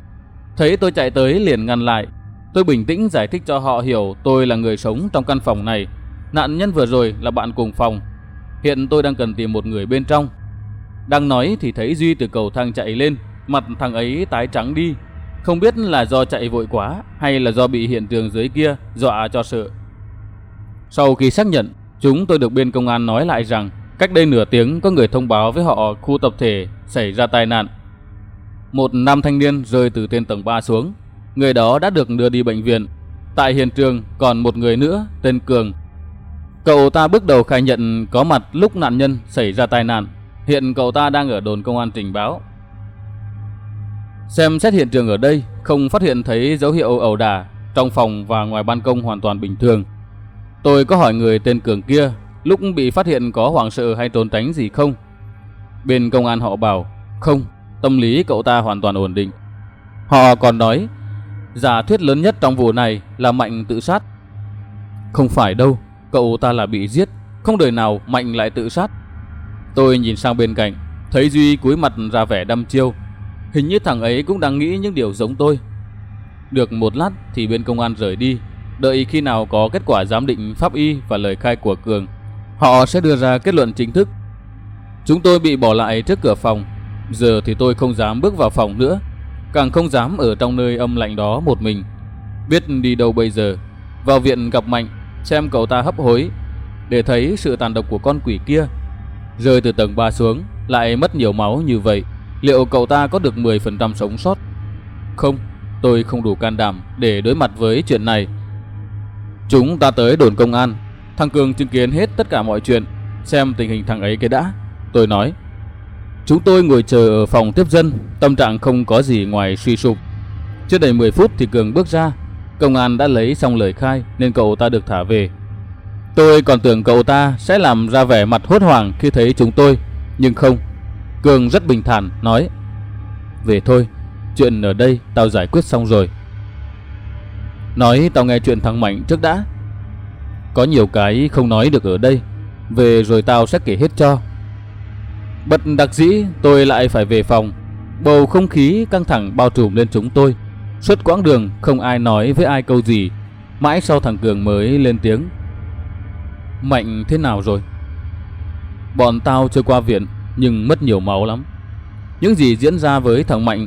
Thấy tôi chạy tới liền ngăn lại. Tôi bình tĩnh giải thích cho họ hiểu tôi là người sống trong căn phòng này. Nạn nhân vừa rồi là bạn cùng phòng. Hiện tôi đang cần tìm một người bên trong. Đang nói thì thấy Duy từ cầu thang chạy lên, mặt thằng ấy tái trắng đi. Không biết là do chạy vội quá hay là do bị hiện trường dưới kia dọa cho sợ. Sau khi xác nhận, chúng tôi được bên công an nói lại rằng cách đây nửa tiếng có người thông báo với họ khu tập thể xảy ra tai nạn. Một nam thanh niên rơi từ trên tầng 3 xuống. Người đó đã được đưa đi bệnh viện. Tại hiện trường còn một người nữa tên Cường. Cậu ta bước đầu khai nhận có mặt lúc nạn nhân xảy ra tai nạn. Hiện cậu ta đang ở đồn công an trình báo. Xem xét hiện trường ở đây, không phát hiện thấy dấu hiệu ẩu đả, trong phòng và ngoài ban công hoàn toàn bình thường. Tôi có hỏi người tên Cường kia, lúc bị phát hiện có hoảng sợ hay trốn tránh gì không? Bên công an họ bảo, không, tâm lý cậu ta hoàn toàn ổn định. Họ còn nói, giả thuyết lớn nhất trong vụ này là Mạnh tự sát. Không phải đâu, cậu ta là bị giết, không đời nào Mạnh lại tự sát. Tôi nhìn sang bên cạnh, thấy Duy cúi mặt ra vẻ đăm chiêu. Hình như thằng ấy cũng đang nghĩ những điều giống tôi. Được một lát thì bên công an rời đi, đợi khi nào có kết quả giám định pháp y và lời khai của Cường, họ sẽ đưa ra kết luận chính thức. Chúng tôi bị bỏ lại trước cửa phòng, giờ thì tôi không dám bước vào phòng nữa, càng không dám ở trong nơi âm lạnh đó một mình. Biết đi đâu bây giờ, vào viện gặp Mạnh, xem cậu ta hấp hối, để thấy sự tàn độc của con quỷ kia. Rơi từ tầng 3 xuống, lại mất nhiều máu như vậy, liệu cậu ta có được 10% sống sót? Không, tôi không đủ can đảm để đối mặt với chuyện này. Chúng ta tới đồn công an, thằng Cường chứng kiến hết tất cả mọi chuyện, xem tình hình thằng ấy cái đã. Tôi nói, chúng tôi ngồi chờ ở phòng tiếp dân, tâm trạng không có gì ngoài suy sụp. Chưa đầy 10 phút thì Cường bước ra, công an đã lấy xong lời khai nên cậu ta được thả về. Tôi còn tưởng cậu ta sẽ làm ra vẻ mặt hốt hoảng khi thấy chúng tôi, nhưng không. Cường rất bình thản nói, về thôi, chuyện ở đây tao giải quyết xong rồi. Nói tao nghe chuyện thằng Mạnh trước đã. Có nhiều cái không nói được ở đây, về rồi tao sẽ kể hết cho. Bật đặc dĩ tôi lại phải về phòng Bầu không khí căng thẳng bao trùm lên chúng tôi Suốt quãng đường không ai nói với ai câu gì Mãi sau thằng Cường mới lên tiếng Mạnh thế nào rồi? Bọn tao chưa qua viện Nhưng mất nhiều máu lắm Những gì diễn ra với thằng Mạnh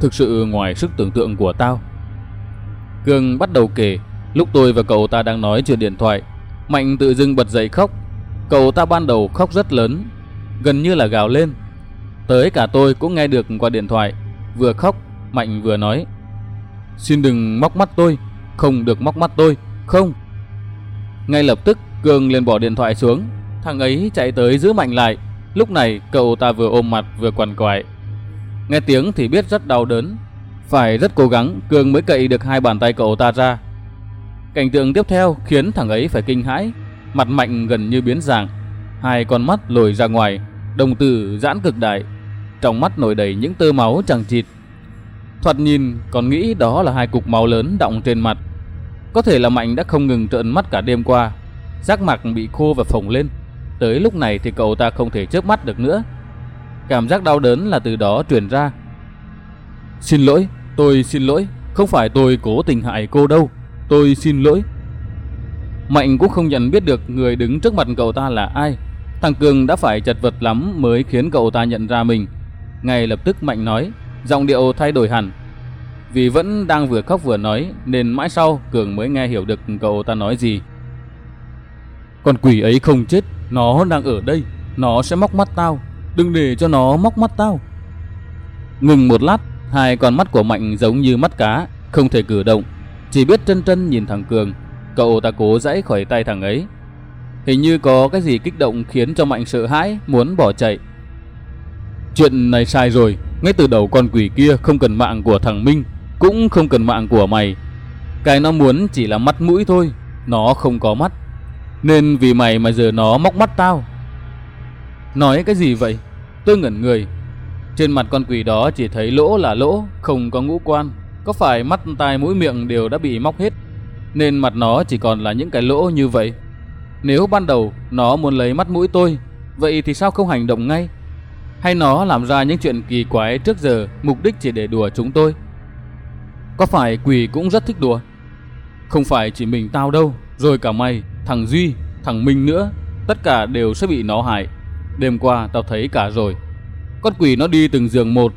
Thực sự ngoài sức tưởng tượng của tao Cường bắt đầu kể Lúc tôi và cậu ta đang nói chuyện điện thoại Mạnh tự dưng bật dậy khóc Cậu ta ban đầu khóc rất lớn gần như là gào lên. Tới cả tôi cũng nghe được qua điện thoại, vừa khóc, Mạnh vừa nói. Xin đừng móc mắt tôi, không được móc mắt tôi, không. Ngay lập tức Cường liền bỏ điện thoại xuống, thằng ấy chạy tới giữ Mạnh lại. Lúc này cậu ta vừa ôm mặt vừa quằn quại. Nghe tiếng thì biết rất đau đớn, phải rất cố gắng Cường mới cậy được hai bàn tay cậu ta ra. Cảnh tượng tiếp theo khiến thằng ấy phải kinh hãi, mặt Mạnh gần như biến dạng, hai con mắt lồi ra ngoài, đồng tử giãn cực đại, trong mắt nổi đầy những tơ máu chẳng chịt. Thoạt nhìn còn nghĩ đó là hai cục máu lớn đọng trên mặt. Có thể là Mạnh đã không ngừng trợn mắt cả đêm qua. Giác mặt bị khô và phồng lên. Tới lúc này thì cậu ta không thể chớp mắt được nữa. Cảm giác đau đớn là từ đó truyền ra. Xin lỗi, tôi xin lỗi. Không phải tôi cố tình hại cô đâu. Tôi xin lỗi. Mạnh cũng không nhận biết được người đứng trước mặt cậu ta là ai. Thằng Cường đã phải chật vật lắm mới khiến cậu ta nhận ra mình. Ngay lập tức Mạnh nói, giọng điệu thay đổi hẳn. Vì vẫn đang vừa khóc vừa nói nên mãi sau Cường mới nghe hiểu được cậu ta nói gì. Con quỷ ấy không chết, nó đang ở đây, nó sẽ móc mắt tao, đừng để cho nó móc mắt tao. Ngừng một lát, hai con mắt của Mạnh giống như mắt cá, không thể cử động, chỉ biết chân chân nhìn thằng Cường. Cậu ta cố giãy khỏi tay thằng ấy. Hình như có cái gì kích động khiến cho Mạnh sợ hãi, muốn bỏ chạy. Chuyện này sai rồi, ngay từ đầu con quỷ kia không cần mạng của thằng Minh, cũng không cần mạng của mày. Cái nó muốn chỉ là mắt mũi thôi, nó không có mắt. Nên vì mày mà giờ nó móc mắt tao. Nói cái gì vậy? Tôi ngẩn người. Trên mặt con quỷ đó chỉ thấy lỗ là lỗ, không có ngũ quan. Có phải mắt, tai, mũi, miệng đều đã bị móc hết, nên mặt nó chỉ còn là những cái lỗ như vậy. Nếu ban đầu nó muốn lấy mắt mũi tôi, vậy thì sao không hành động ngay? Hay nó làm ra những chuyện kỳ quái trước giờ mục đích chỉ để đùa chúng tôi? Có phải quỷ cũng rất thích đùa? Không phải chỉ mình tao đâu, rồi cả mày, thằng Duy, thằng Minh nữa, tất cả đều sẽ bị nó hại. Đêm qua tao thấy cả rồi. Con quỷ nó đi từng giường một.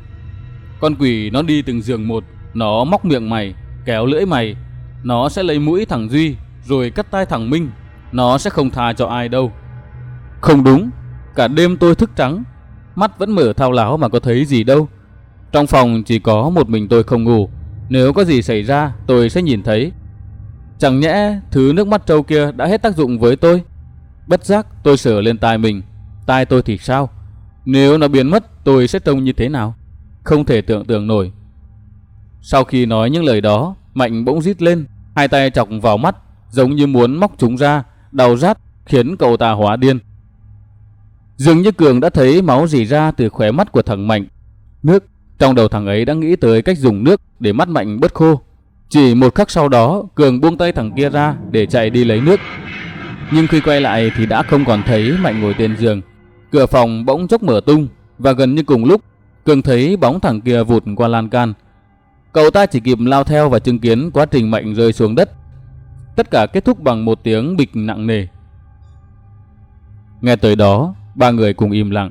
Con quỷ nó đi từng giường một, nó móc miệng mày, kéo lưỡi mày, nó sẽ lấy mũi thằng Duy, rồi cắt tai thằng Minh, nó sẽ không tha cho ai đâu. Không đúng, cả đêm tôi thức trắng, mắt vẫn mở thao láo mà có thấy gì đâu. Trong phòng chỉ có một mình tôi không ngủ, nếu có gì xảy ra tôi sẽ nhìn thấy. Chẳng nhẽ thứ nước mắt trâu kia đã hết tác dụng với tôi. Bất giác tôi sửa lên tai mình, tai tôi thì sao? Nếu nó biến mất tôi sẽ trông như thế nào? Không thể tưởng tượng nổi. Sau khi nói những lời đó, Mạnh bỗng rít lên, hai tay chọc vào mắt, giống như muốn móc chúng ra, đau rát khiến cậu ta hóa điên. Dường như Cường đã thấy máu rỉ ra từ khóe mắt của thằng Mạnh. Nước, trong đầu thằng ấy đã nghĩ tới cách dùng nước để mắt Mạnh bớt khô. Chỉ một khắc sau đó, Cường buông tay thằng kia ra để chạy đi lấy nước. Nhưng khi quay lại thì đã không còn thấy Mạnh ngồi trên giường. Cửa phòng bỗng chốc mở tung và gần như cùng lúc, Cường thấy bóng thằng kia vụt qua lan can. Cậu ta chỉ kịp lao theo và chứng kiến quá trình Mạnh rơi xuống đất. Tất cả kết thúc bằng một tiếng bịch nặng nề. Nghe tới đó, ba người cùng im lặng.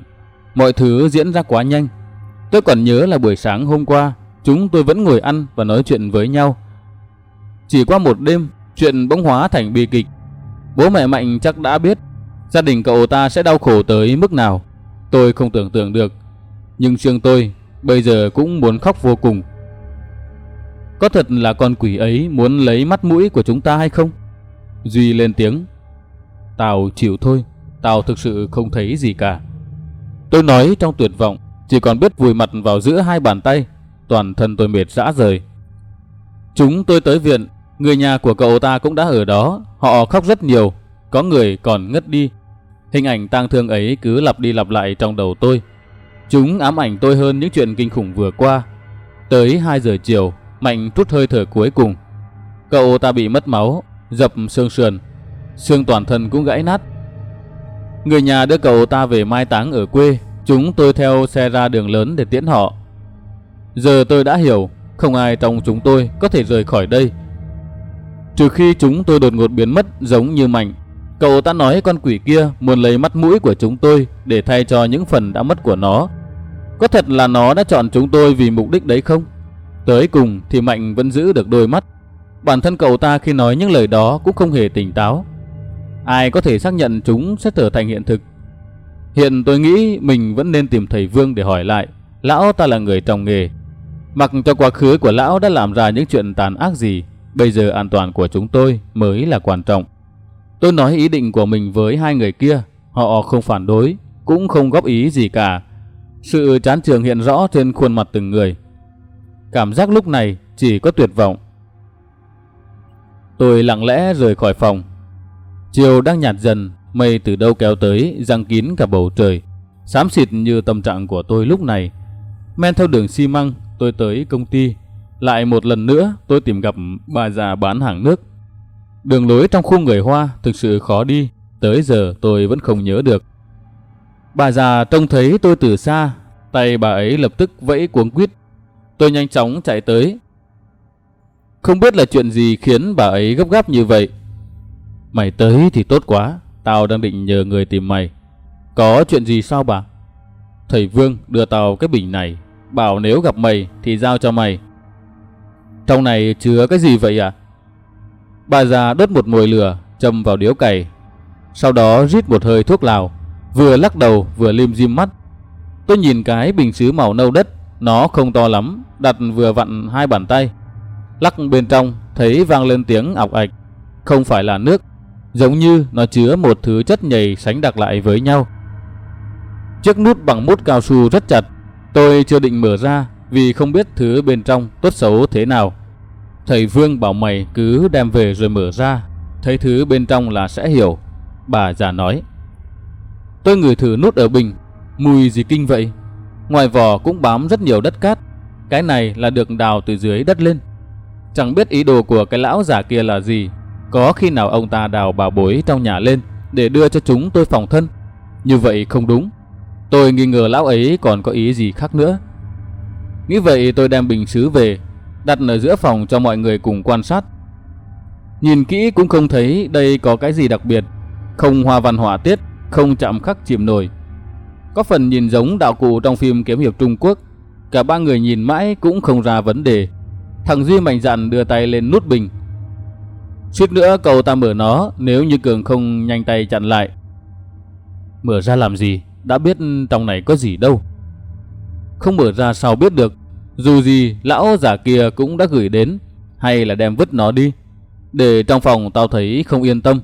Mọi thứ diễn ra quá nhanh. Tôi còn nhớ là buổi sáng hôm qua, chúng tôi vẫn ngồi ăn và nói chuyện với nhau. Chỉ qua một đêm, chuyện bỗng hóa thành bi kịch. Bố mẹ Mạnh chắc đã biết gia đình cậu ta sẽ đau khổ tới mức nào. Tôi không tưởng tượng được. Nhưng riêng tôi bây giờ cũng muốn khóc vô cùng. Có thật là con quỷ ấy muốn lấy mắt mũi của chúng ta hay không? Duy lên tiếng. Tao chịu thôi, tao thực sự không thấy gì cả. Tôi nói trong tuyệt vọng, chỉ còn biết vùi mặt vào giữa hai bàn tay, toàn thân tôi mệt rã rời. Chúng tôi tới viện, người nhà của cậu ta cũng đã ở đó, họ khóc rất nhiều, có người còn ngất đi. Hình ảnh tang thương ấy cứ lặp đi lặp lại trong đầu tôi. Chúng ám ảnh tôi hơn những chuyện kinh khủng vừa qua. Tới 2 giờ chiều, Mạnh trút hơi thở cuối cùng. Cậu ta bị mất máu, dập xương sườn, xương toàn thân cũng gãy nát. Người nhà đưa cậu ta về mai táng ở quê, chúng tôi theo xe ra đường lớn để tiễn họ. Giờ tôi đã hiểu, không ai trong chúng tôi có thể rời khỏi đây. Trừ khi chúng tôi đột ngột biến mất giống như Mạnh. Cậu ta nói con quỷ kia muốn lấy mắt mũi của chúng tôi để thay cho những phần đã mất của nó. Có thật là nó đã chọn chúng tôi vì mục đích đấy không? Tới cùng thì Mạnh vẫn giữ được đôi mắt. Bản thân cậu ta khi nói những lời đó cũng không hề tỉnh táo. Ai có thể xác nhận chúng sẽ trở thành hiện thực. Hiện tôi nghĩ mình vẫn nên tìm thầy Vương để hỏi lại. Lão ta là người trong nghề. Mặc cho quá khứ của lão đã làm ra những chuyện tàn ác gì, bây giờ an toàn của chúng tôi mới là quan trọng. Tôi nói ý định của mình với hai người kia, họ không phản đối, cũng không góp ý gì cả. Sự chán trường hiện rõ trên khuôn mặt từng người. Cảm giác lúc này chỉ có tuyệt vọng. Tôi lặng lẽ rời khỏi phòng. Chiều đang nhạt dần, mây từ đâu kéo tới, răng kín cả bầu trời. Xám xịt như tâm trạng của tôi lúc này. Men theo đường xi măng, tôi tới công ty. Lại một lần nữa tôi tìm gặp bà già bán hàng nước. Đường lối trong khu người Hoa thực sự khó đi, tới giờ tôi vẫn không nhớ được. Bà già trông thấy tôi từ xa, tay bà ấy lập tức vẫy cuống quýt. Tôi nhanh chóng chạy tới. Không biết là chuyện gì khiến bà ấy gấp gáp như vậy. Mày tới thì tốt quá, tao đang định nhờ người tìm mày. Có chuyện gì sao bà? Thầy Vương đưa tao cái bình này, bảo nếu gặp mày thì giao cho mày. Trong này chứa cái gì vậy à? Bà già đốt một mồi lửa, châm vào điếu cày. Sau đó rít một hơi thuốc lào, vừa lắc đầu vừa lim dim mắt. Tôi nhìn cái bình sứ màu nâu đất, nó không to lắm, đặt vừa vặn hai bàn tay. Lắc bên trong, thấy vang lên tiếng ọc ạch. Không phải là nước, giống như nó chứa một thứ chất nhầy sánh đặc lại với nhau. Chiếc nút bằng mút cao su rất chặt, tôi chưa định mở ra vì không biết thứ bên trong tốt xấu thế nào. Thầy Vương bảo mày cứ đem về rồi mở ra, thấy thứ bên trong là sẽ hiểu. Bà già nói. Tôi ngửi thử nút ở bình, mùi gì kinh vậy? Ngoài vỏ cũng bám rất nhiều đất cát, cái này là được đào từ dưới đất lên. Chẳng biết ý đồ của cái lão già kia là gì, có khi nào ông ta đào bà bối trong nhà lên để đưa cho chúng tôi phòng thân. Như vậy không đúng. Tôi nghi ngờ lão ấy còn có ý gì khác nữa. Nghĩ vậy tôi đem bình sứ về, đặt ở giữa phòng cho mọi người cùng quan sát. Nhìn kỹ cũng không thấy đây có cái gì đặc biệt, không hoa văn họa tiết, không chạm khắc chìm nổi. Có phần nhìn giống đạo cụ trong phim kiếm hiệp Trung Quốc, cả ba người nhìn mãi cũng không ra vấn đề. Thằng Duy mạnh dạn đưa tay lên nút bình. Suýt nữa cầu ta mở nó nếu như Cường không nhanh tay chặn lại. Mở ra làm gì? Đã biết trong này có gì đâu. Không mở ra sao biết được. Dù gì lão giả kia cũng đã gửi đến. Hay là đem vứt nó đi. Để trong phòng tao thấy không yên tâm.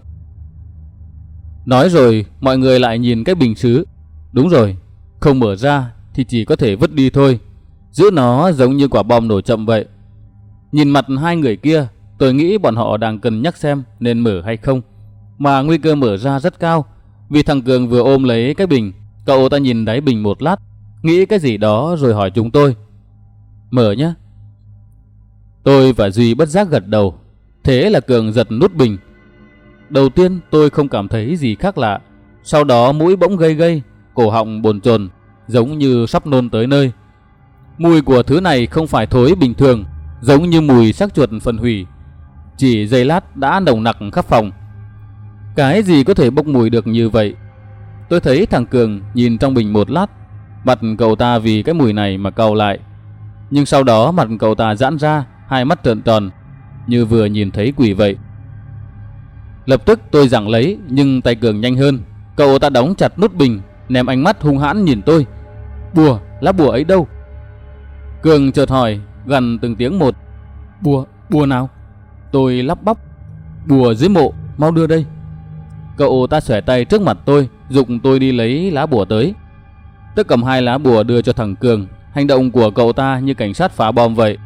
Nói rồi mọi người lại nhìn cái bình sứ. Đúng rồi. Không mở ra thì chỉ có thể vứt đi thôi. Giữ nó giống như quả bom nổ chậm vậy. Nhìn mặt hai người kia, tôi nghĩ bọn họ đang cân nhắc xem nên mở hay không. Mà nguy cơ mở ra rất cao, vì thằng Cường vừa ôm lấy cái bình, cậu ta nhìn đáy bình một lát, nghĩ cái gì đó rồi hỏi chúng tôi. Mở nhá. Tôi và Duy bất giác gật đầu, thế là Cường giật nút bình. Đầu tiên tôi không cảm thấy gì khác lạ, sau đó mũi bỗng gây gây, cổ họng bồn chồn, giống như sắp nôn tới nơi. Mùi của thứ này không phải thối bình thường, giống như mùi xác chuột phân hủy. Chỉ giây lát đã nồng nặc khắp phòng. Cái gì có thể bốc mùi được như vậy? Tôi thấy thằng Cường nhìn trong bình một lát, mặt cậu ta vì cái mùi này mà cau lại. Nhưng sau đó mặt cậu ta giãn ra, hai mắt trợn tròn, như vừa nhìn thấy quỷ vậy. Lập tức tôi giằng lấy, nhưng tay Cường nhanh hơn. Cậu ta đóng chặt nút bình, ném ánh mắt hung hãn nhìn tôi. Bùa, lá bùa ấy đâu? Cường chợt hỏi, gần từng tiếng một. Bùa, bùa nào? Tôi lắp bắp. Bùa dưới mộ, mau đưa đây. Cậu ta xòe tay trước mặt tôi, dụng tôi đi lấy lá bùa tới. Tức cầm hai lá bùa đưa cho thằng Cường. Hành động của cậu ta như cảnh sát phá bom vậy.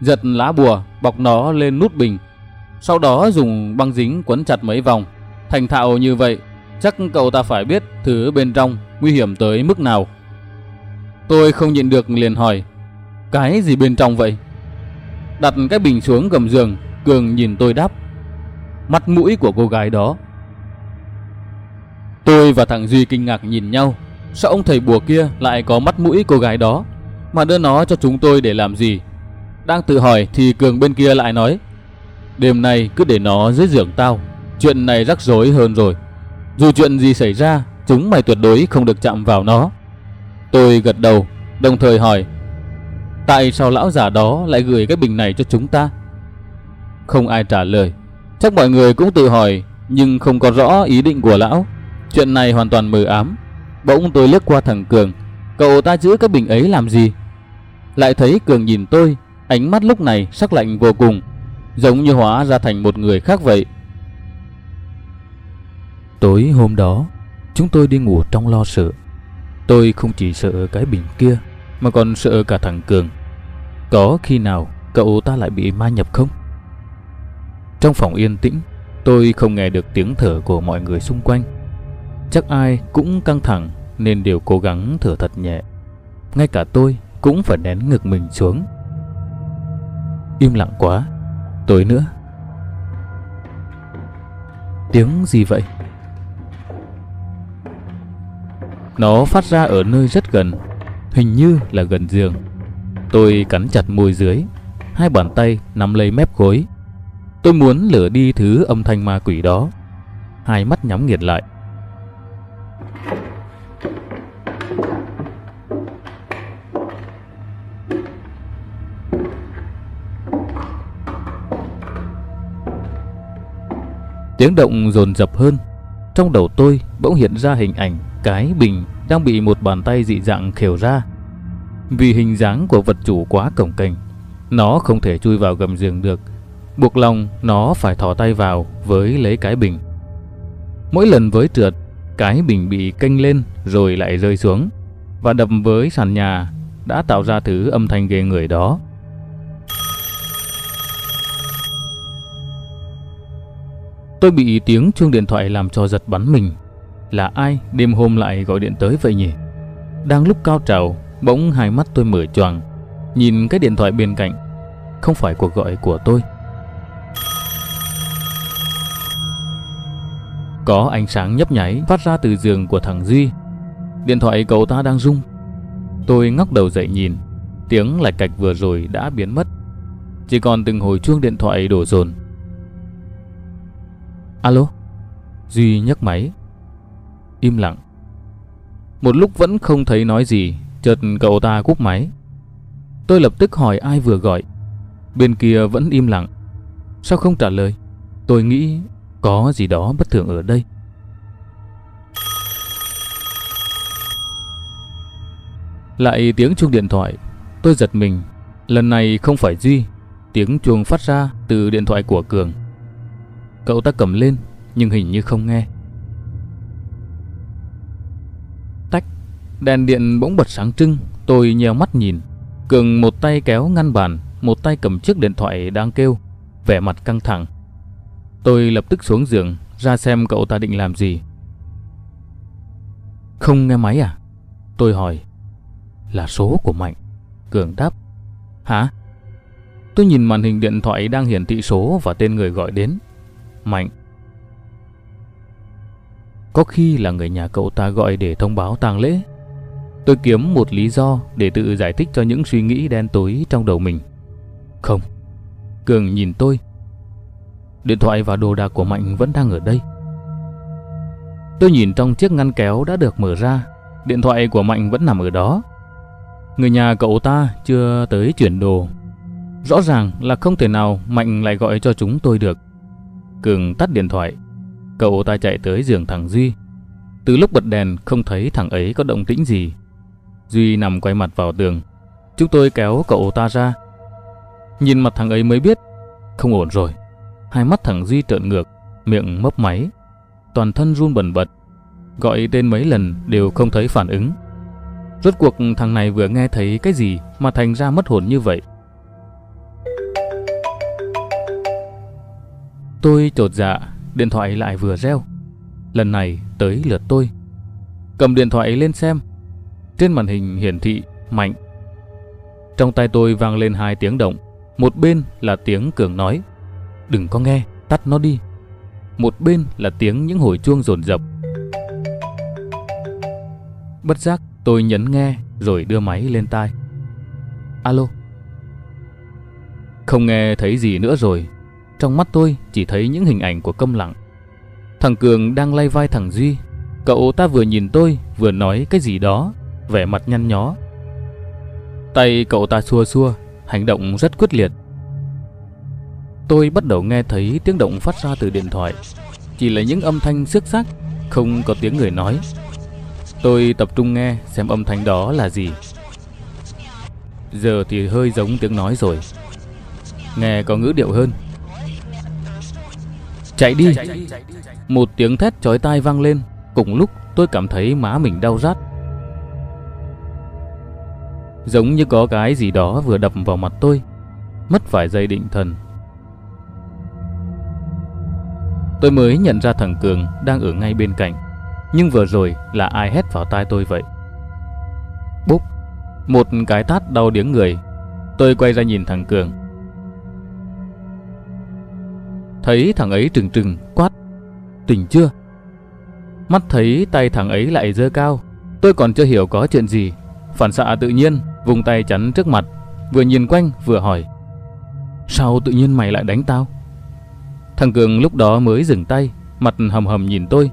Giật lá bùa, bọc nó lên nút bình. Sau đó dùng băng dính quấn chặt mấy vòng. Thành thạo như vậy, chắc cậu ta phải biết thứ bên trong nguy hiểm tới mức nào. Tôi không nhịn được liền hỏi, cái gì bên trong vậy? Đặt cái bình xuống gầm giường, Cường nhìn tôi đáp. Mắt mũi của cô gái đó. Tôi và thằng Duy kinh ngạc nhìn nhau. Sao ông thầy bùa kia lại có mắt mũi cô gái đó? Mà đưa nó cho chúng tôi để làm gì? Đang tự hỏi thì Cường bên kia lại nói. Đêm nay cứ để nó dưới giường tao. Chuyện này rắc rối hơn rồi. Dù chuyện gì xảy ra, chúng mày tuyệt đối không được chạm vào nó. Tôi gật đầu, đồng thời hỏi. Tại sao lão già đó lại gửi cái bình này cho chúng ta? Không ai trả lời. Chắc mọi người cũng tự hỏi, nhưng không có rõ ý định của lão. Chuyện này hoàn toàn mờ ám. Bỗng tôi liếc qua thằng Cường. Cậu ta giữ cái bình ấy làm gì? Lại thấy Cường nhìn tôi, ánh mắt lúc này sắc lạnh vô cùng, giống như hóa ra thành một người khác vậy. Tối hôm đó, chúng tôi đi ngủ trong lo sợ. Tôi không chỉ sợ cái bình kia, mà còn sợ cả thằng Cường. Có khi nào cậu ta lại bị ma nhập không? Trong phòng yên tĩnh, tôi không nghe được tiếng thở của mọi người xung quanh. Chắc ai cũng căng thẳng nên đều cố gắng thở thật nhẹ. Ngay cả tôi cũng phải nén ngực mình xuống. Im lặng quá. tối nữa. Tiếng gì vậy? Nó phát ra ở nơi rất gần, hình như là gần giường. Tôi cắn chặt môi dưới, hai bàn tay nắm lấy mép gối. Tôi muốn lửa đi thứ âm thanh ma quỷ đó. Hai mắt nhắm nghiệt lại. Tiếng động dồn dập hơn. Trong đầu tôi bỗng hiện ra hình ảnh cái bình đang bị một bàn tay dị dạng khều ra. Vì hình dáng của vật chủ quá cổng kềnh, nó không thể chui vào gầm giường được. Buộc lòng nó phải thò tay vào với lấy cái bình. Mỗi lần với trượt, cái bình bị kênh lên rồi lại rơi xuống và đập với sàn nhà đã tạo ra thứ âm thanh ghê người đó. Tôi bị tiếng chuông điện thoại làm cho giật bắn mình. Là ai đêm hôm lại gọi điện tới vậy nhỉ? Đang lúc cao trào, bỗng hai mắt tôi mở choàng, nhìn cái điện thoại bên cạnh. Không phải cuộc gọi của tôi. Có ánh sáng nhấp nháy phát ra từ giường của thằng Duy. Điện thoại cậu ta đang rung. Tôi ngóc đầu dậy nhìn, tiếng lạch cạch vừa rồi đã biến mất. Chỉ còn từng hồi chuông điện thoại đổ dồn. Alo? Duy nhấc máy. Im lặng. Một lúc vẫn không thấy nói gì, chợt cậu ta cúp máy. Tôi lập tức hỏi ai vừa gọi. Bên kia vẫn im lặng. Sao không trả lời? Tôi nghĩ có gì đó bất thường ở đây. Lại tiếng chuông điện thoại. Tôi giật mình. Lần này không phải Duy. Tiếng chuông phát ra từ điện thoại của Cường. Cậu ta cầm lên nhưng hình như không nghe. Tách, đèn điện bỗng bật sáng trưng, tôi nheo mắt nhìn. Cường một tay kéo ngăn bàn, một tay cầm chiếc điện thoại đang kêu, vẻ mặt căng thẳng. Tôi lập tức xuống giường, ra xem cậu ta định làm gì. Không nghe máy à? Tôi hỏi. Là số của Mạnh. Cường đáp. Hả? Tôi nhìn màn hình điện thoại đang hiển thị số và tên người gọi đến mạnh. Có khi là người nhà cậu ta gọi để thông báo tang lễ. Tôi kiếm một lý do để tự giải thích cho những suy nghĩ đen tối trong đầu mình. Không. Cường nhìn tôi. Điện thoại và đồ đạc của Mạnh vẫn đang ở đây. Tôi nhìn trong chiếc ngăn kéo đã được mở ra. Điện thoại của Mạnh vẫn nằm ở đó. Người nhà cậu ta chưa tới chuyển đồ. Rõ ràng là không thể nào Mạnh lại gọi cho chúng tôi được. Cường tắt điện thoại. Cậu ta chạy tới giường thằng Duy. Từ lúc bật đèn không thấy thằng ấy có động tĩnh gì. Duy nằm quay mặt vào tường. Chúng tôi kéo cậu ta ra. Nhìn mặt thằng ấy mới biết. Không ổn rồi. Hai mắt thằng Duy trợn ngược, miệng mấp máy. Toàn thân run bẩn bật. Gọi tên mấy lần đều không thấy phản ứng. Rốt cuộc thằng này vừa nghe thấy cái gì mà thành ra mất hồn như vậy. Tôi trột dạ, điện thoại lại vừa reo. Lần này tới lượt tôi. Cầm điện thoại lên xem. Trên màn hình hiển thị mạnh. Trong tay tôi vang lên hai tiếng động. Một bên là tiếng Cường nói. Đừng có nghe, tắt nó đi. Một bên là tiếng những hồi chuông rồn rập. Bất giác tôi nhấn nghe rồi đưa máy lên tai. Alo. Không nghe thấy gì nữa rồi trong mắt tôi chỉ thấy những hình ảnh của câm lặng. Thằng Cường đang lay vai thằng Duy. Cậu ta vừa nhìn tôi vừa nói cái gì đó, vẻ mặt nhăn nhó. Tay cậu ta xua xua, hành động rất quyết liệt. Tôi bắt đầu nghe thấy tiếng động phát ra từ điện thoại. Chỉ là những âm thanh xước xác, không có tiếng người nói. Tôi tập trung nghe xem âm thanh đó là gì. Giờ thì hơi giống tiếng nói rồi. Nghe có ngữ điệu hơn. Chạy đi. Một tiếng thét chói tai vang lên. Cùng lúc, tôi cảm thấy má mình đau rát. Giống như có cái gì đó vừa đập vào mặt tôi. Mất vài giây định thần. Tôi mới nhận ra thằng Cường đang ở ngay bên cạnh. Nhưng vừa rồi là ai hét vào tai tôi vậy? Búp. Một cái tát đau điếng người. Tôi quay ra nhìn thằng Cường. Thấy thằng ấy trừng trừng quát, Tỉnh chưa? Mắt thấy tay thằng ấy lại dơ cao, Tôi còn chưa hiểu có chuyện gì. Phản xạ tự nhiên, Vùng tay chắn trước mặt, Vừa nhìn quanh, vừa hỏi, Sao tự nhiên mày lại đánh tao? Thằng Cường lúc đó mới dừng tay, Mặt hầm hầm nhìn tôi,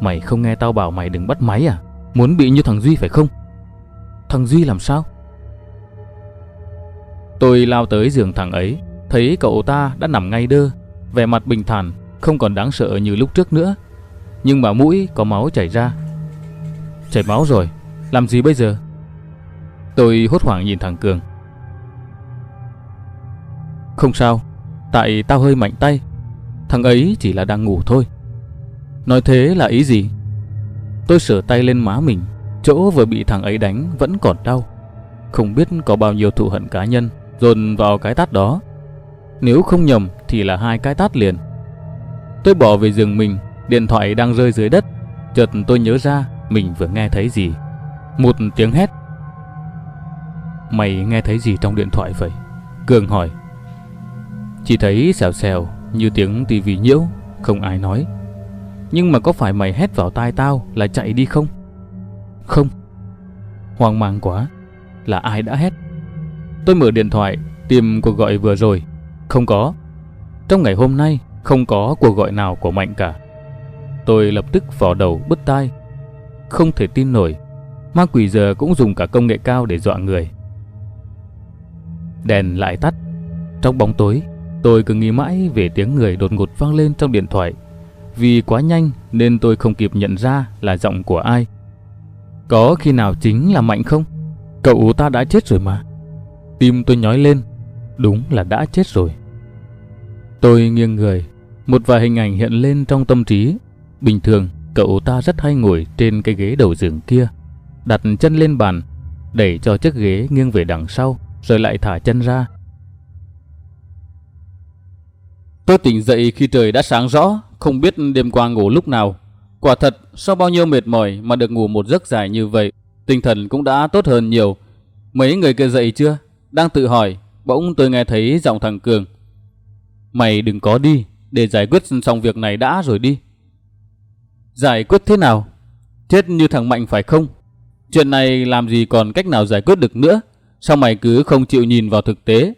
Mày không nghe tao bảo mày đừng bắt máy à? Muốn bị như thằng Duy phải không? Thằng Duy làm sao? Tôi lao tới giường thằng ấy, Thấy cậu ta đã nằm ngay đơ Vẻ mặt bình thản, Không còn đáng sợ như lúc trước nữa. Nhưng mà mũi có máu chảy ra. Chảy máu rồi, Làm gì bây giờ? Tôi hốt hoảng nhìn thằng Cường. Không sao, Tại tao hơi mạnh tay. Thằng ấy chỉ là đang ngủ thôi. Nói thế là ý gì? Tôi sửa tay lên má mình, Chỗ vừa bị thằng ấy đánh vẫn còn đau. Không biết có bao nhiêu thù hận cá nhân Dồn vào cái tát đó. Nếu không nhầm thì là hai cái tát liền. Tôi bỏ về giường mình, Điện thoại đang rơi dưới đất. Chợt tôi nhớ ra mình vừa nghe thấy gì. Một tiếng hét. Mày nghe thấy gì trong điện thoại vậy? Cường hỏi. Chỉ thấy xèo xèo như tiếng tivi nhiễu, Không ai nói. Nhưng mà có phải mày hét vào tai tao là chạy đi không? Không. Hoang mang quá. Là ai đã hét? Tôi mở điện thoại, tìm cuộc gọi vừa rồi. Không có. Trong ngày hôm nay, không có cuộc gọi nào của Mạnh cả. Tôi lập tức vò đầu, bứt tai. Không thể tin nổi, Ma quỷ giờ cũng dùng cả công nghệ cao để dọa người. Đèn lại tắt. Trong bóng tối, Tôi cứ nghĩ mãi về tiếng người đột ngột vang lên trong điện thoại. Vì quá nhanh nên tôi không kịp nhận ra là giọng của ai. Có khi nào chính là Mạnh không? Cậu ta đã chết rồi mà. Tim tôi nhói lên. Đúng là đã chết rồi. Tôi nghiêng người, Một vài hình ảnh hiện lên trong tâm trí. Bình thường, cậu ta rất hay ngồi trên cái ghế đầu giường kia, Đặt chân lên bàn Đẩy cho chiếc ghế nghiêng về đằng sau, Rồi lại thả chân ra. Tôi tỉnh dậy khi trời đã sáng rõ, Không biết đêm qua ngủ lúc nào. Quả thật, sau bao nhiêu mệt mỏi Mà được ngủ một giấc dài như vậy, Tinh thần cũng đã tốt hơn nhiều. Mấy người kia dậy chưa? Đang tự hỏi, Bỗng tôi nghe thấy giọng thằng Cường. Mày đừng có đi, Để giải quyết xong việc này đã rồi đi. Giải quyết thế nào? Chết như thằng Mạnh phải không? Chuyện này làm gì còn cách nào giải quyết được nữa? Sao mày cứ không chịu nhìn vào thực tế?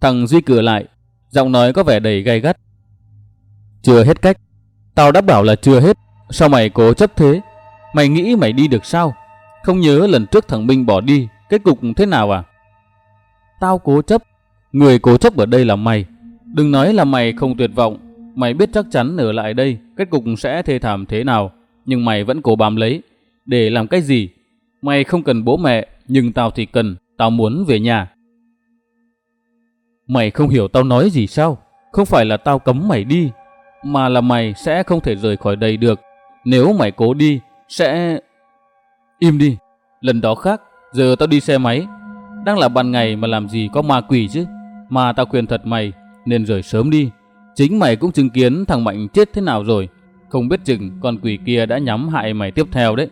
Thằng Duy cửa lại, Giọng nói có vẻ đầy gay gắt. Chưa hết cách. Tao đã bảo là chưa hết. Sao mày cố chấp thế? Mày nghĩ mày đi được sao? Không nhớ lần trước thằng Minh bỏ đi, Kết cục thế nào à? Tao cố chấp. Người cố chấp ở đây là mày. Đừng nói là mày không tuyệt vọng, Mày biết chắc chắn ở lại đây Kết cục sẽ thê thảm thế nào, Nhưng mày vẫn cố bám lấy. Để làm cái gì? Mày không cần bố mẹ, Nhưng tao thì cần, Tao muốn về nhà. Mày không hiểu tao nói gì sao? Không phải là tao cấm mày đi, Mà là mày sẽ không thể rời khỏi đây được. Nếu mày cố đi, Sẽ... Im đi. Lần đó khác, Giờ tao đi xe máy. Đang là ban ngày mà làm gì có ma quỷ chứ? Mà tao khuyên thật mày nên rời sớm đi Chính mày cũng chứng kiến thằng Mạnh chết thế nào rồi Không biết chừng con quỷ kia đã nhắm hại mày tiếp theo đấy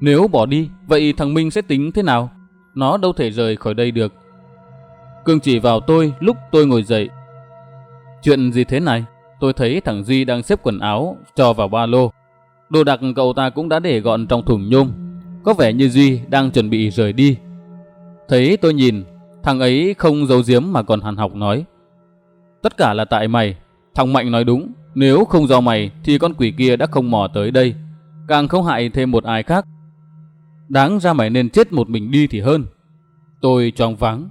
Nếu bỏ đi Vậy thằng Minh sẽ tính thế nào Nó đâu thể rời khỏi đây được Cương chỉ vào tôi lúc tôi ngồi dậy. Chuyện gì thế này? Tôi thấy thằng Duy đang xếp quần áo cho vào ba lô. Đồ đạc cậu ta cũng đã để gọn trong thùng nhôm. Có vẻ như Duy đang chuẩn bị rời đi. Thấy tôi nhìn, thằng ấy không giấu giếm mà còn hàn học nói. Tất cả là tại mày. Thằng Mạnh nói đúng. Nếu không do mày thì con quỷ kia đã không mò tới đây. Càng không hại thêm một ai khác. Đáng ra mày nên chết một mình đi thì hơn. Tôi choáng váng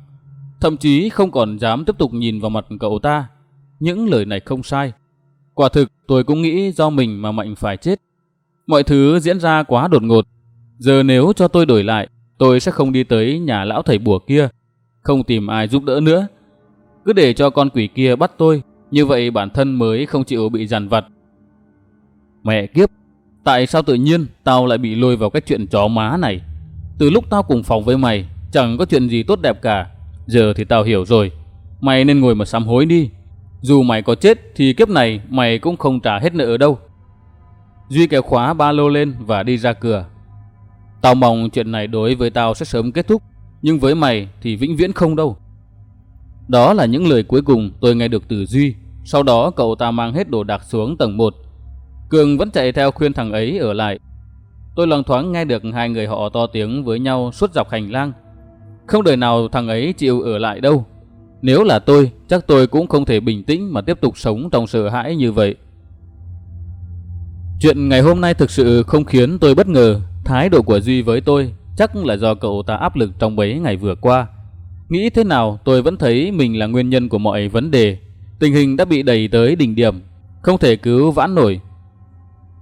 thậm chí không còn dám tiếp tục nhìn vào mặt cậu ta. Những lời này không sai. Quả thực tôi cũng nghĩ do mình mà Mạnh phải chết. Mọi thứ diễn ra quá đột ngột. Giờ nếu cho tôi đổi lại, tôi sẽ không đi tới nhà lão thầy bùa kia, không tìm ai giúp đỡ nữa. Cứ để cho con quỷ kia bắt tôi, như vậy bản thân mới không chịu bị giàn vặt. Mẹ kiếp, tại sao tự nhiên tao lại bị lôi vào cái chuyện chó má này? Từ lúc tao cùng phòng với mày, chẳng có chuyện gì tốt đẹp cả. Giờ thì tao hiểu rồi. Mày nên ngồi mà sám hối đi. Dù mày có chết thì kiếp này mày cũng không trả hết nợ đâu. Duy kéo khóa ba lô lên và đi ra cửa. Tao mong chuyện này đối với tao sẽ sớm kết thúc. Nhưng với mày thì vĩnh viễn không đâu. Đó là những lời cuối cùng tôi nghe được từ Duy Sau đó cậu ta mang hết đồ đạc xuống tầng 1. Cường vẫn chạy theo khuyên thằng ấy ở lại. Tôi loang thoáng nghe được hai người họ to tiếng với nhau suốt dọc hành lang. Không đời nào thằng ấy chịu ở lại đâu. Nếu là tôi, chắc tôi cũng không thể bình tĩnh mà tiếp tục sống trong sợ hãi như vậy. Chuyện ngày hôm nay thực sự không khiến tôi bất ngờ. Thái độ của Duy với tôi chắc là do cậu ta áp lực trong mấy ngày vừa qua. Nghĩ thế nào tôi vẫn thấy mình là nguyên nhân của mọi vấn đề. Tình hình đã bị đẩy tới đỉnh điểm, không thể cứu vãn nổi.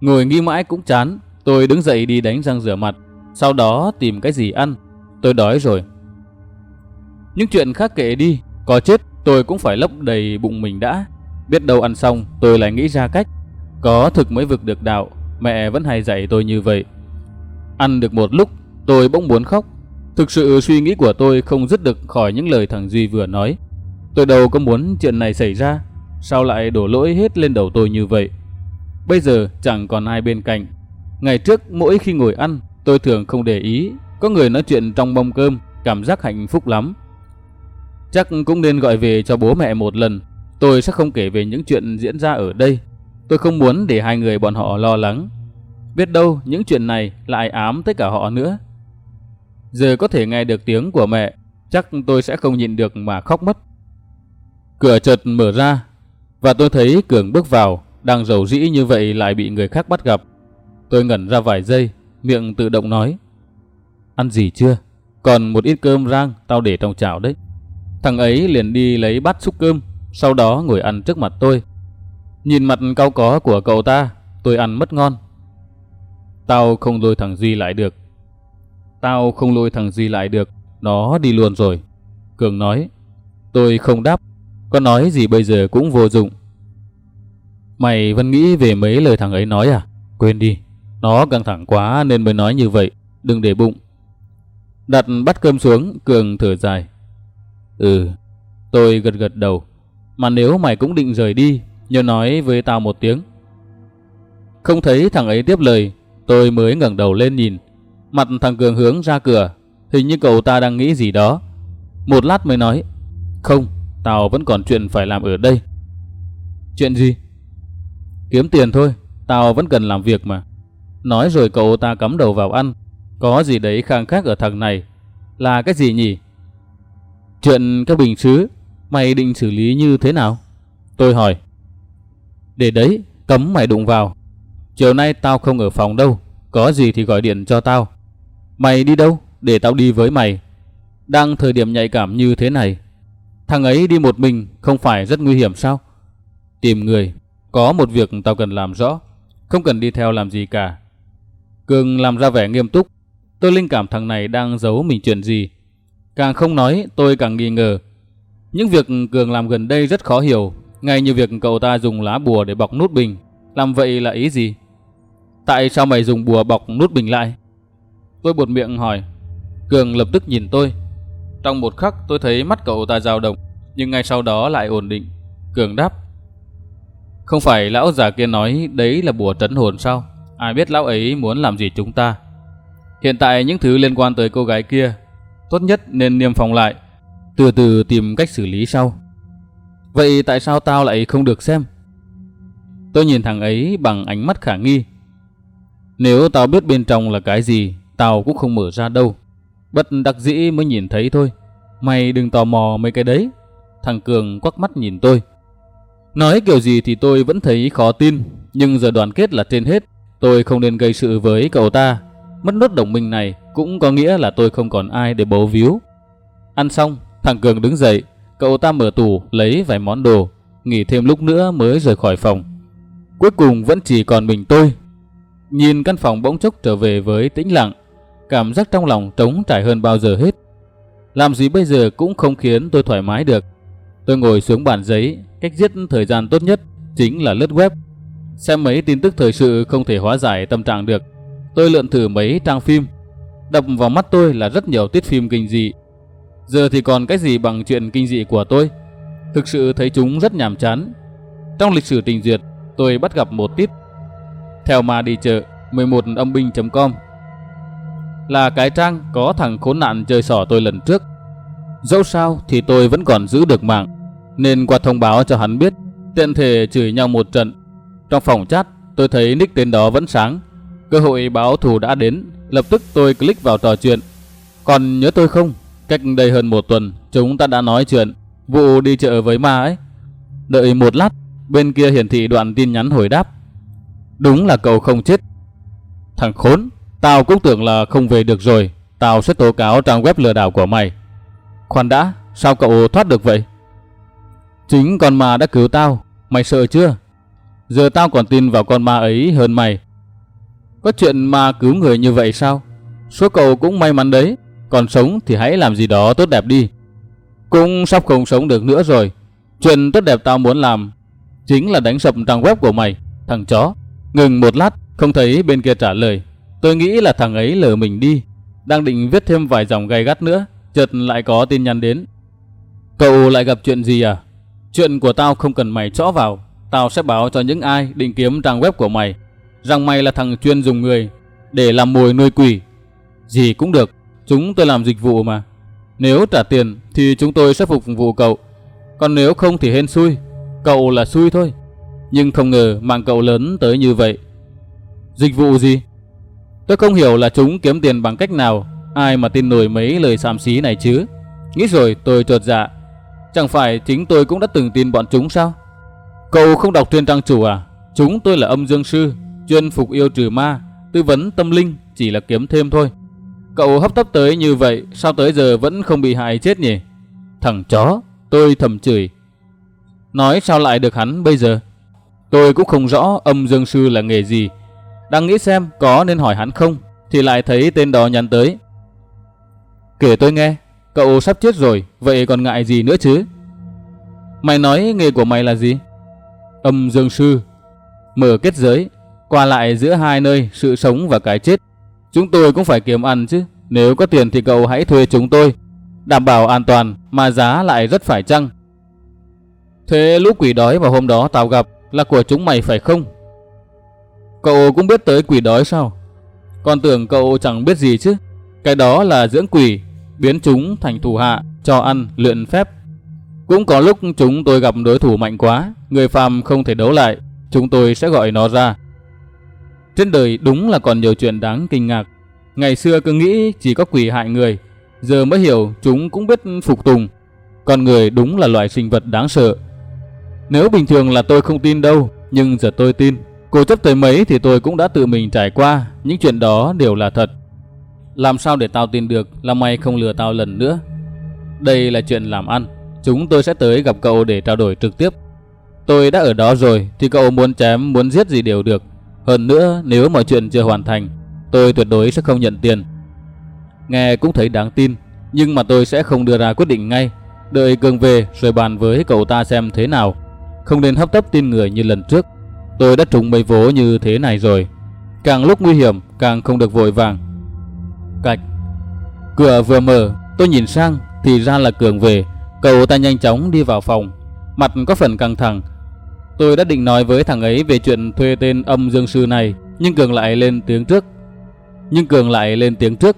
Ngồi nghi mãi cũng chán, tôi đứng dậy đi đánh răng rửa mặt, sau đó tìm cái gì ăn. Tôi đói rồi. Những chuyện khác kệ đi, có chết tôi cũng phải lấp đầy bụng mình đã. Biết đâu ăn xong tôi lại nghĩ ra cách. Có thực mới vực được đạo, mẹ vẫn hay dạy tôi như vậy. Ăn được một lúc, tôi bỗng muốn khóc. Thực sự suy nghĩ của tôi không dứt được khỏi những lời thằng Duy vừa nói. Tôi đâu có muốn chuyện này xảy ra, sao lại đổ lỗi hết lên đầu tôi như vậy? Bây giờ chẳng còn ai bên cạnh. Ngày trước mỗi khi ngồi ăn, tôi thường không để ý, có người nói chuyện trong mâm cơm, cảm giác hạnh phúc lắm. Chắc cũng nên gọi về cho bố mẹ một lần, tôi sẽ không kể về những chuyện diễn ra ở đây. Tôi không muốn để hai người bọn họ lo lắng. Biết đâu những chuyện này lại ám tới cả họ nữa. Giờ có thể nghe được tiếng của mẹ, chắc tôi sẽ không nhịn được mà khóc mất. Cửa chợt mở ra, và tôi thấy Cường bước vào, đang rầu rĩ như vậy lại bị người khác bắt gặp. Tôi ngẩn ra vài giây, miệng tự động nói. Ăn gì chưa? Còn một ít cơm rang, tao để trong chảo đấy. Thằng ấy liền đi lấy bát xúc cơm, sau đó ngồi ăn trước mặt tôi. Nhìn mặt cao có của cậu ta, tôi ăn mất ngon. Tao không lôi thằng Duy lại được. Tao không lôi thằng Duy lại được, nó đi luôn rồi. Cường nói. Tôi không đáp, có nói gì bây giờ cũng vô dụng. Mày vẫn nghĩ về mấy lời thằng ấy nói à? Quên đi, nó căng thẳng quá nên mới nói như vậy, đừng để bụng. Đặt bắt cơm xuống, Cường thở dài. Ừ, tôi gật gật đầu. Mà nếu mày cũng định rời đi, nhớ nói với tao một tiếng. Không thấy thằng ấy tiếp lời, tôi mới ngẩng đầu lên nhìn. Mặt thằng Cường hướng ra cửa, hình như cậu ta đang nghĩ gì đó. Một lát mới nói, không, tao vẫn còn chuyện phải làm ở đây. Chuyện gì? Kiếm tiền thôi, tao vẫn cần làm việc mà. Nói rồi cậu ta cắm đầu vào ăn. Có gì đấy khang khác ở thằng này. Là cái gì nhỉ? Chuyện các bình sứ, mày định xử lý như thế nào? Tôi hỏi. Để đấy, cấm mày đụng vào. Chiều nay tao không ở phòng đâu, có gì thì gọi điện cho tao. Mày đi đâu? Để tao đi với mày. Đang thời điểm nhạy cảm như thế này. Thằng ấy đi một mình không phải rất nguy hiểm sao? Tìm người, có một việc tao cần làm rõ, không cần đi theo làm gì cả. Cường làm ra vẻ nghiêm túc, tôi linh cảm thằng này đang giấu mình chuyện gì. Càng không nói, tôi càng nghi ngờ. Những việc Cường làm gần đây rất khó hiểu, ngay như việc cậu ta dùng lá bùa để bọc nút bình. Làm vậy là ý gì? Tại sao mày dùng bùa bọc nút bình lại? Tôi buột miệng hỏi. Cường lập tức nhìn tôi. Trong một khắc tôi thấy mắt cậu ta dao động, nhưng ngay sau đó lại ổn định. Cường đáp. Không phải lão già kia nói đấy là bùa trấn hồn sao? Ai biết lão ấy muốn làm gì chúng ta? Hiện tại những thứ liên quan tới cô gái kia, tốt nhất nên niêm phòng lại, từ từ tìm cách xử lý sau. Vậy tại sao tao lại không được xem? Tôi nhìn thằng ấy bằng ánh mắt khả nghi. Nếu tao biết bên trong là cái gì, tao cũng không mở ra đâu. Bất đặc dĩ mới nhìn thấy thôi. Mày đừng tò mò mấy cái đấy. Thằng Cường quắc mắt nhìn tôi. Nói kiểu gì thì tôi vẫn thấy khó tin, nhưng giờ đoàn kết là trên hết. Tôi không nên gây sự với cậu ta. Mất nốt đồng minh này cũng có nghĩa là tôi không còn ai để bấu víu. Ăn xong, thằng Cường đứng dậy, cậu ta mở tủ lấy vài món đồ, nghỉ thêm lúc nữa mới rời khỏi phòng. Cuối cùng vẫn chỉ còn mình tôi. Nhìn căn phòng bỗng chốc trở về với tĩnh lặng, cảm giác trong lòng trống trải hơn bao giờ hết. Làm gì bây giờ cũng không khiến tôi thoải mái được. Tôi ngồi xuống bàn giấy, cách giết thời gian tốt nhất chính là lướt web. Xem mấy tin tức thời sự không thể hóa giải tâm trạng được. Tôi lượn thử mấy trang phim. Đập vào mắt tôi là rất nhiều tiết phim kinh dị. Giờ thì còn cái gì bằng chuyện kinh dị của tôi. Thực sự thấy chúng rất nhàm chán. Trong lịch sử trình duyệt, tôi bắt gặp một tiết. Theo mà đi chợ 11 âm binh.com là cái trang có thằng khốn nạn chơi sỏ tôi lần trước. Dẫu sao thì tôi vẫn còn giữ được mạng, nên qua thông báo cho hắn biết Tiện thể chửi nhau một trận. Trong phòng chat, tôi thấy nick tên đó vẫn sáng. Cơ hội báo thù đã đến, lập tức tôi click vào trò chuyện. Còn nhớ tôi không? Cách đây hơn một tuần, chúng ta đã nói chuyện vụ đi chợ với ma ấy. Đợi một lát, bên kia hiển thị đoạn tin nhắn hồi đáp. Đúng là cậu không chết. Thằng khốn, tao cũng tưởng là không về được rồi. Tao sẽ tố cáo trang web lừa đảo của mày. Khoan đã, sao cậu thoát được vậy? Chính con ma đã cứu tao, mày sợ chưa? Giờ tao còn tin vào con ma ấy hơn mày. Có chuyện ma cứu người như vậy sao? Số cậu cũng may mắn đấy, còn sống thì hãy làm gì đó tốt đẹp đi. Cũng sắp không sống được nữa rồi. Chuyện tốt đẹp tao muốn làm chính là đánh sập trang web của mày, thằng chó. Ngừng một lát, không thấy bên kia trả lời. Tôi nghĩ là thằng ấy lờ mình đi. Đang định viết thêm vài dòng gay gắt nữa, chợt lại có tin nhắn đến. Cậu lại gặp chuyện gì à? Chuyện của tao không cần mày chõ vào. Tao sẽ báo cho những ai định kiếm trang web của mày. Rằng mày là thằng chuyên dùng người để làm mồi nuôi quỷ. Gì cũng được, chúng tôi làm dịch vụ mà. Nếu trả tiền thì chúng tôi sẽ phục vụ cậu. Còn nếu không thì hên xui. Cậu là xui thôi. Nhưng không ngờ mạng cậu lớn tới như vậy. Dịch vụ gì? Tôi không hiểu là chúng kiếm tiền bằng cách nào. Ai mà tin nổi mấy lời xàm xí này chứ? Nghĩ rồi tôi trột dạ. Chẳng phải chính tôi cũng đã từng tin bọn chúng sao? Cậu không đọc trên trang chủ à? Chúng tôi là âm dương sư, chuyên phục yêu trừ ma, tư vấn tâm linh, chỉ là kiếm thêm thôi. Cậu hấp tấp tới như vậy, sao tới giờ vẫn không bị hại chết nhỉ? Thằng chó, tôi thầm chửi. Nói sao lại được hắn bây giờ? Tôi cũng không rõ âm dương sư là nghề gì. Đang nghĩ xem có nên hỏi hắn không, thì lại thấy tên đó nhắn tới. Kể tôi nghe, cậu sắp chết rồi, vậy còn ngại gì nữa chứ? Mày nói nghề của mày là gì? Âm dương sư, mở kết giới, qua lại giữa hai nơi sự sống và cái chết. Chúng tôi cũng phải kiếm ăn chứ. Nếu có tiền thì cậu hãy thuê chúng tôi. Đảm bảo an toàn mà giá lại rất phải chăng. Thế lũ quỷ đói vào hôm đó tao gặp là của chúng mày phải không? Cậu cũng biết tới quỷ đói sao? con tưởng cậu chẳng biết gì chứ. Cái đó là dưỡng quỷ, biến chúng thành thủ hạ, cho ăn, luyện phép. Cũng có lúc chúng tôi gặp đối thủ mạnh quá, người phàm không thể đấu lại, chúng tôi sẽ gọi nó ra. Trên đời đúng là còn nhiều chuyện đáng kinh ngạc. Ngày xưa cứ nghĩ chỉ có quỷ hại người, giờ mới hiểu chúng cũng biết phục tùng. Con người đúng là loài sinh vật đáng sợ. Nếu bình thường là tôi không tin đâu, nhưng giờ tôi tin. Cố chấp tới mấy thì tôi cũng đã tự mình trải qua, những chuyện đó đều là thật. Làm sao để tao tin được là mày không lừa tao lần nữa? Đây là chuyện làm ăn, chúng tôi sẽ tới gặp cậu để trao đổi trực tiếp. Tôi đã ở đó rồi thì cậu muốn chém muốn giết gì đều được. Hơn nữa, nếu mọi chuyện chưa hoàn thành, tôi tuyệt đối sẽ không nhận tiền. Nghe cũng thấy đáng tin, nhưng mà tôi sẽ không đưa ra quyết định ngay. Đợi Cường về rồi bàn với cậu ta xem thế nào. Không nên hấp tấp tin người như lần trước. Tôi đã trúng mấy vố như thế này rồi. Càng lúc nguy hiểm, càng không được vội vàng. Cạch. Cửa vừa mở, tôi nhìn sang thì ra là Cường về. Cậu ta nhanh chóng đi vào phòng, mặt có phần căng thẳng, Tôi đã định nói với thằng ấy về chuyện thuê tên âm dương sư này, nhưng Cường lại lên tiếng trước. Nhưng Cường lại lên tiếng trước.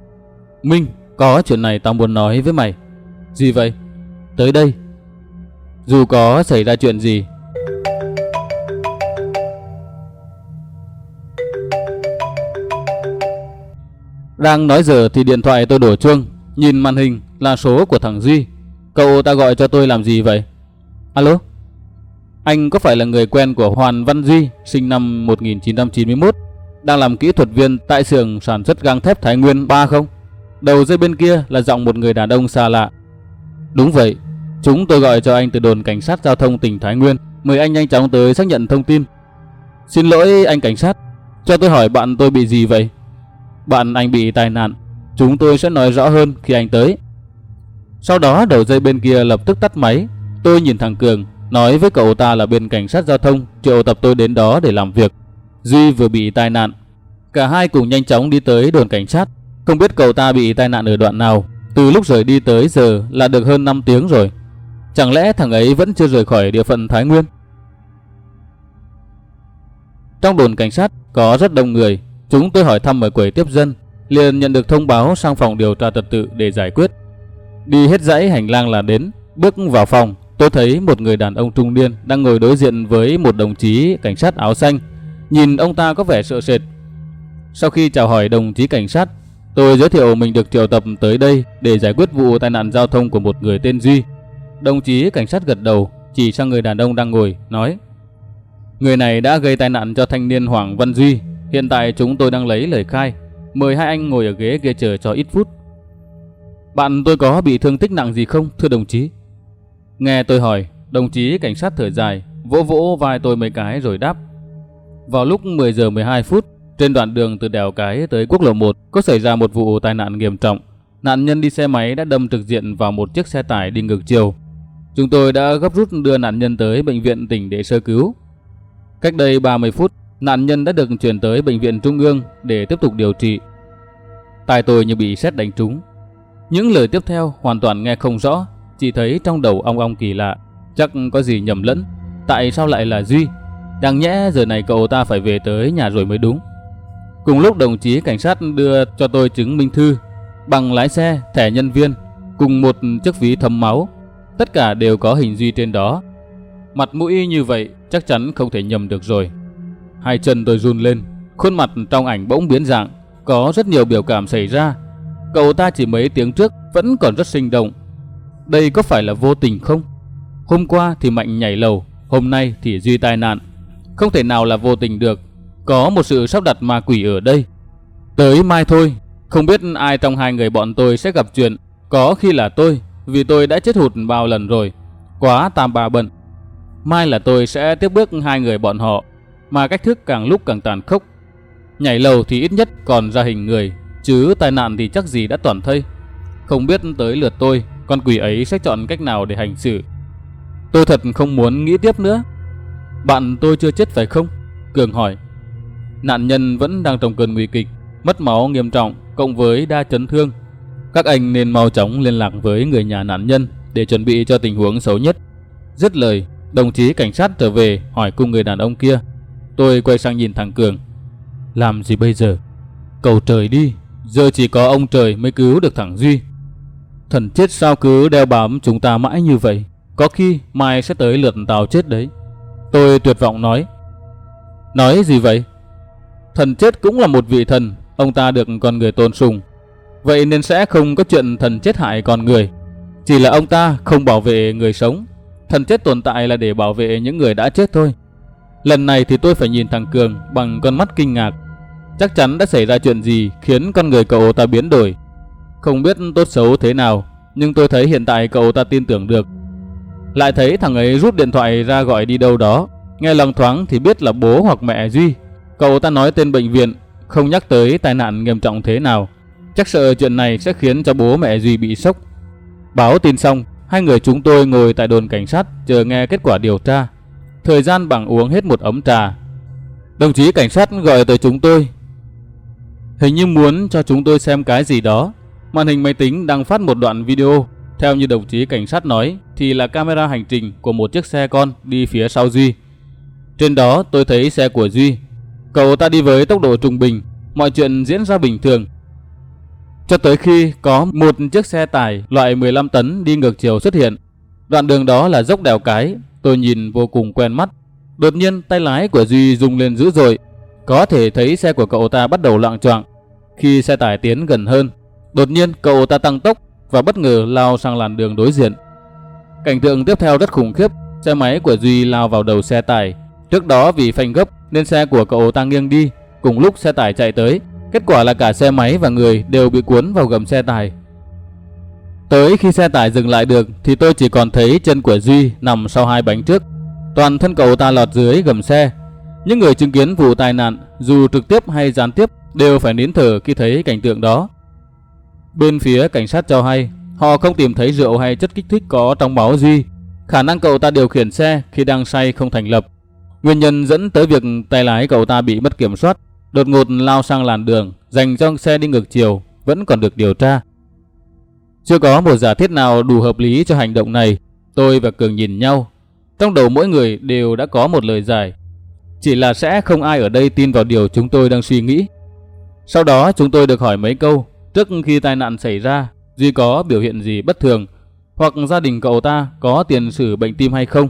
Minh, có chuyện này tao muốn nói với mày. Gì vậy? Tới đây. Dù có xảy ra chuyện gì. Đang nói giờ thì điện thoại tôi đổ chuông, nhìn màn hình là số của thằng Duy. Cậu ta gọi cho tôi làm gì vậy? Alo? Anh có phải là người quen của Hoàn Văn Duy, sinh năm 1991, đang làm kỹ thuật viên tại xưởng sản xuất gang thép Thái Nguyên 3 không? Đầu dây bên kia là giọng một người đàn ông xa lạ. Đúng vậy, chúng tôi gọi cho anh từ đồn cảnh sát giao thông tỉnh Thái Nguyên, mời anh nhanh chóng tới xác nhận thông tin. Xin lỗi anh cảnh sát, cho tôi hỏi bạn tôi bị gì vậy? Bạn anh bị tai nạn, chúng tôi sẽ nói rõ hơn khi anh tới. Sau đó đầu dây bên kia lập tức tắt máy, tôi nhìn thằng Cường Nói với cậu ta là bên cảnh sát giao thông triệu tập tôi đến đó để làm việc. Duy vừa bị tai nạn. Cả hai cùng nhanh chóng đi tới đồn cảnh sát. Không biết cậu ta bị tai nạn ở đoạn nào. Từ lúc rời đi tới giờ là được hơn 5 tiếng rồi. Chẳng lẽ thằng ấy vẫn chưa rời khỏi địa phận Thái Nguyên? Trong đồn cảnh sát có rất đông người. Chúng tôi hỏi thăm ở quầy tiếp dân. Liền nhận được thông báo sang phòng điều tra trật tự để giải quyết. Đi hết dãy hành lang là đến. Bước vào phòng tôi thấy một người đàn ông trung niên đang ngồi đối diện với một đồng chí cảnh sát áo xanh. Nhìn ông ta có vẻ sợ sệt. Sau khi chào hỏi đồng chí cảnh sát, tôi giới thiệu mình được triệu tập tới đây để giải quyết vụ tai nạn giao thông của một người tên Duy. Đồng chí cảnh sát gật đầu, chỉ sang người đàn ông đang ngồi, nói Người này đã gây tai nạn cho thanh niên Hoàng Văn Duy. Hiện tại chúng tôi đang lấy lời khai. Mời hai anh ngồi ở ghế kia chờ cho ít phút. Bạn tôi có bị thương tích nặng gì không, thưa đồng chí? Nghe tôi hỏi, đồng chí cảnh sát thở dài, vỗ vỗ vai tôi mấy cái rồi đáp. Vào lúc 10 giờ 12 phút, trên đoạn đường từ đèo cái tới quốc lộ 1 có xảy ra một vụ tai nạn nghiêm trọng. Nạn nhân đi xe máy đã đâm trực diện vào một chiếc xe tải đi ngược chiều. Chúng tôi đã gấp rút đưa nạn nhân tới bệnh viện tỉnh để sơ cứu. Cách đây 30 phút, nạn nhân đã được chuyển tới bệnh viện trung ương để tiếp tục điều trị. Tai tôi như bị sét đánh trúng. Những lời tiếp theo hoàn toàn nghe không rõ, chỉ thấy trong đầu ong ong kỳ lạ, chắc có gì nhầm lẫn. Tại sao lại là Duy? Đáng nhẽ giờ này cậu ta phải về tới nhà rồi mới đúng. Cùng lúc đồng chí cảnh sát đưa cho tôi chứng minh thư, bằng lái xe, thẻ nhân viên, cùng một chiếc ví thấm máu. Tất cả đều có hình Duy trên đó. Mặt mũi như vậy chắc chắn không thể nhầm được rồi. Hai chân tôi run lên, khuôn mặt trong ảnh bỗng biến dạng, có rất nhiều biểu cảm xảy ra. Cậu ta chỉ mấy tiếng trước vẫn còn rất sinh động. Đây có phải là vô tình không? Hôm qua thì Mạnh nhảy lầu, hôm nay thì Duy tai nạn. Không thể nào là vô tình được. Có một sự sắp đặt ma quỷ ở đây. Tới mai thôi, không biết ai trong hai người bọn tôi sẽ gặp chuyện. Có khi là tôi, vì tôi đã chết hụt bao lần rồi. Quá tam bà bận. Mai là tôi sẽ tiếp bước hai người bọn họ, mà cách thức càng lúc càng tàn khốc. Nhảy lầu thì ít nhất còn ra hình người, chứ tai nạn thì chắc gì đã toàn thây. Không biết tới lượt tôi, con quỷ ấy sẽ chọn cách nào để hành xử. Tôi thật không muốn nghĩ tiếp nữa. Bạn tôi chưa chết phải không? Cường hỏi. Nạn nhân vẫn đang trong cơn nguy kịch, mất máu nghiêm trọng cộng với đa chấn thương. Các anh nên mau chóng liên lạc với người nhà nạn nhân để chuẩn bị cho tình huống xấu nhất. Dứt lời, đồng chí cảnh sát trở về hỏi cung người đàn ông kia. Tôi quay sang nhìn thằng Cường. Làm gì bây giờ? Cầu trời đi, giờ chỉ có ông trời mới cứu được thằng Duy. Thần chết sao cứ đeo bám chúng ta mãi như vậy? Có khi mai sẽ tới lượt tao chết đấy. Tôi tuyệt vọng nói. Nói gì vậy? Thần chết cũng là một vị thần, ông ta được con người tôn sùng. Vậy nên sẽ không có chuyện thần chết hại con người. Chỉ là ông ta không bảo vệ người sống. Thần chết tồn tại là để bảo vệ những người đã chết thôi. Lần này thì tôi phải nhìn thằng Cường bằng con mắt kinh ngạc. Chắc chắn đã xảy ra chuyện gì khiến con người cậu ta biến đổi. Không biết tốt xấu thế nào, nhưng tôi thấy hiện tại cậu ta tin tưởng được. Lại thấy thằng ấy rút điện thoại ra gọi đi đâu đó. Nghe lòng thoáng thì biết là bố hoặc mẹ Duy. Cậu ta nói tên bệnh viện, không nhắc tới tai nạn nghiêm trọng thế nào. Chắc sợ chuyện này sẽ khiến cho bố mẹ Duy bị sốc. Báo tin xong, hai người chúng tôi ngồi tại đồn cảnh sát chờ nghe kết quả điều tra. Thời gian bằng uống hết một ấm trà. Đồng chí cảnh sát gọi tới chúng tôi. Hình như muốn cho chúng tôi xem cái gì đó. Màn hình máy tính đang phát một đoạn video. Theo như đồng chí cảnh sát nói thì là camera hành trình của một chiếc xe con đi phía sau Duy. Trên đó tôi thấy xe của Duy. Cậu ta đi với tốc độ trung bình, mọi chuyện diễn ra bình thường. Cho tới khi có một chiếc xe tải loại 15 tấn đi ngược chiều xuất hiện. Đoạn đường đó là dốc đèo cái, tôi nhìn vô cùng quen mắt. Đột nhiên tay lái của Duy rung lên dữ dội. Có thể thấy xe của cậu ta bắt đầu loạn choạng. Khi xe tải tiến gần hơn, đột nhiên cậu ta tăng tốc và bất ngờ lao sang làn đường đối diện. Cảnh tượng tiếp theo rất khủng khiếp, xe máy của Duy lao vào đầu xe tải. Trước đó vì phanh gấp nên xe của cậu ta nghiêng đi, cùng lúc xe tải chạy tới, kết quả là cả xe máy và người đều bị cuốn vào gầm xe tải. Tới khi xe tải dừng lại được thì tôi chỉ còn thấy chân của Duy nằm sau hai bánh trước. Toàn thân cậu ta lọt dưới gầm xe. Những người chứng kiến vụ tai nạn, dù trực tiếp hay gián tiếp, đều phải nín thở khi thấy cảnh tượng đó. Bên phía cảnh sát cho hay, họ không tìm thấy rượu hay chất kích thích có trong máu Duy. Khả năng cậu ta điều khiển xe khi đang say không thành lập. Nguyên nhân dẫn tới việc tay lái cậu ta bị mất kiểm soát, đột ngột lao sang làn đường dành cho xe đi ngược chiều vẫn còn được điều tra. Chưa có một giả thiết nào đủ hợp lý cho hành động này. Tôi và Cường nhìn nhau. Trong đầu mỗi người đều đã có một lời giải. Chỉ là sẽ không ai ở đây tin vào điều chúng tôi đang suy nghĩ. Sau đó chúng tôi được hỏi mấy câu. Trước khi tai nạn xảy ra, Duy có biểu hiện gì bất thường. hoặc gia đình cậu ta có tiền sử bệnh tim hay không.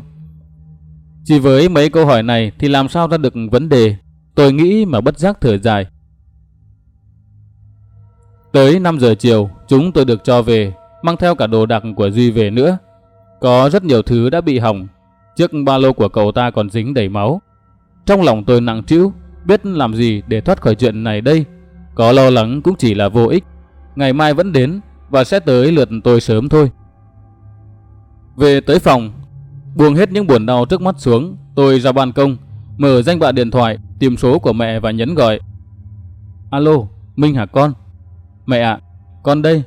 Chỉ với mấy câu hỏi này thì làm sao ra được vấn đề, tôi nghĩ mà bất giác thở dài. Tới 5 giờ chiều, chúng tôi được cho về, mang theo cả đồ đạc của Duy về nữa. Có rất nhiều thứ đã bị hỏng, chiếc ba lô của cậu ta còn dính đầy máu. Trong lòng tôi nặng trĩu, biết làm gì để thoát khỏi chuyện này đây. Có lo lắng cũng chỉ là vô ích. Ngày mai vẫn đến và sẽ tới lượt tôi sớm thôi. Về tới phòng, buông hết những buồn đau trước mắt xuống, tôi ra ban công, mở danh bạ điện thoại, tìm số của mẹ và nhấn gọi. Alo, Minh hả con? Mẹ ạ, con đây,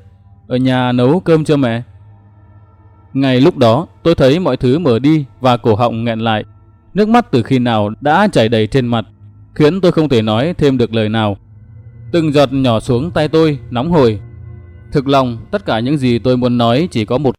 ở nhà nấu cơm cho mẹ. Ngay lúc đó, tôi thấy mọi thứ mở đi và cổ họng nghẹn lại. Nước mắt từ khi nào đã chảy đầy trên mặt, khiến tôi không thể nói thêm được lời nào. Từng giọt nhỏ xuống tay tôi, nóng hổi. Thực lòng, tất cả những gì tôi muốn nói chỉ có một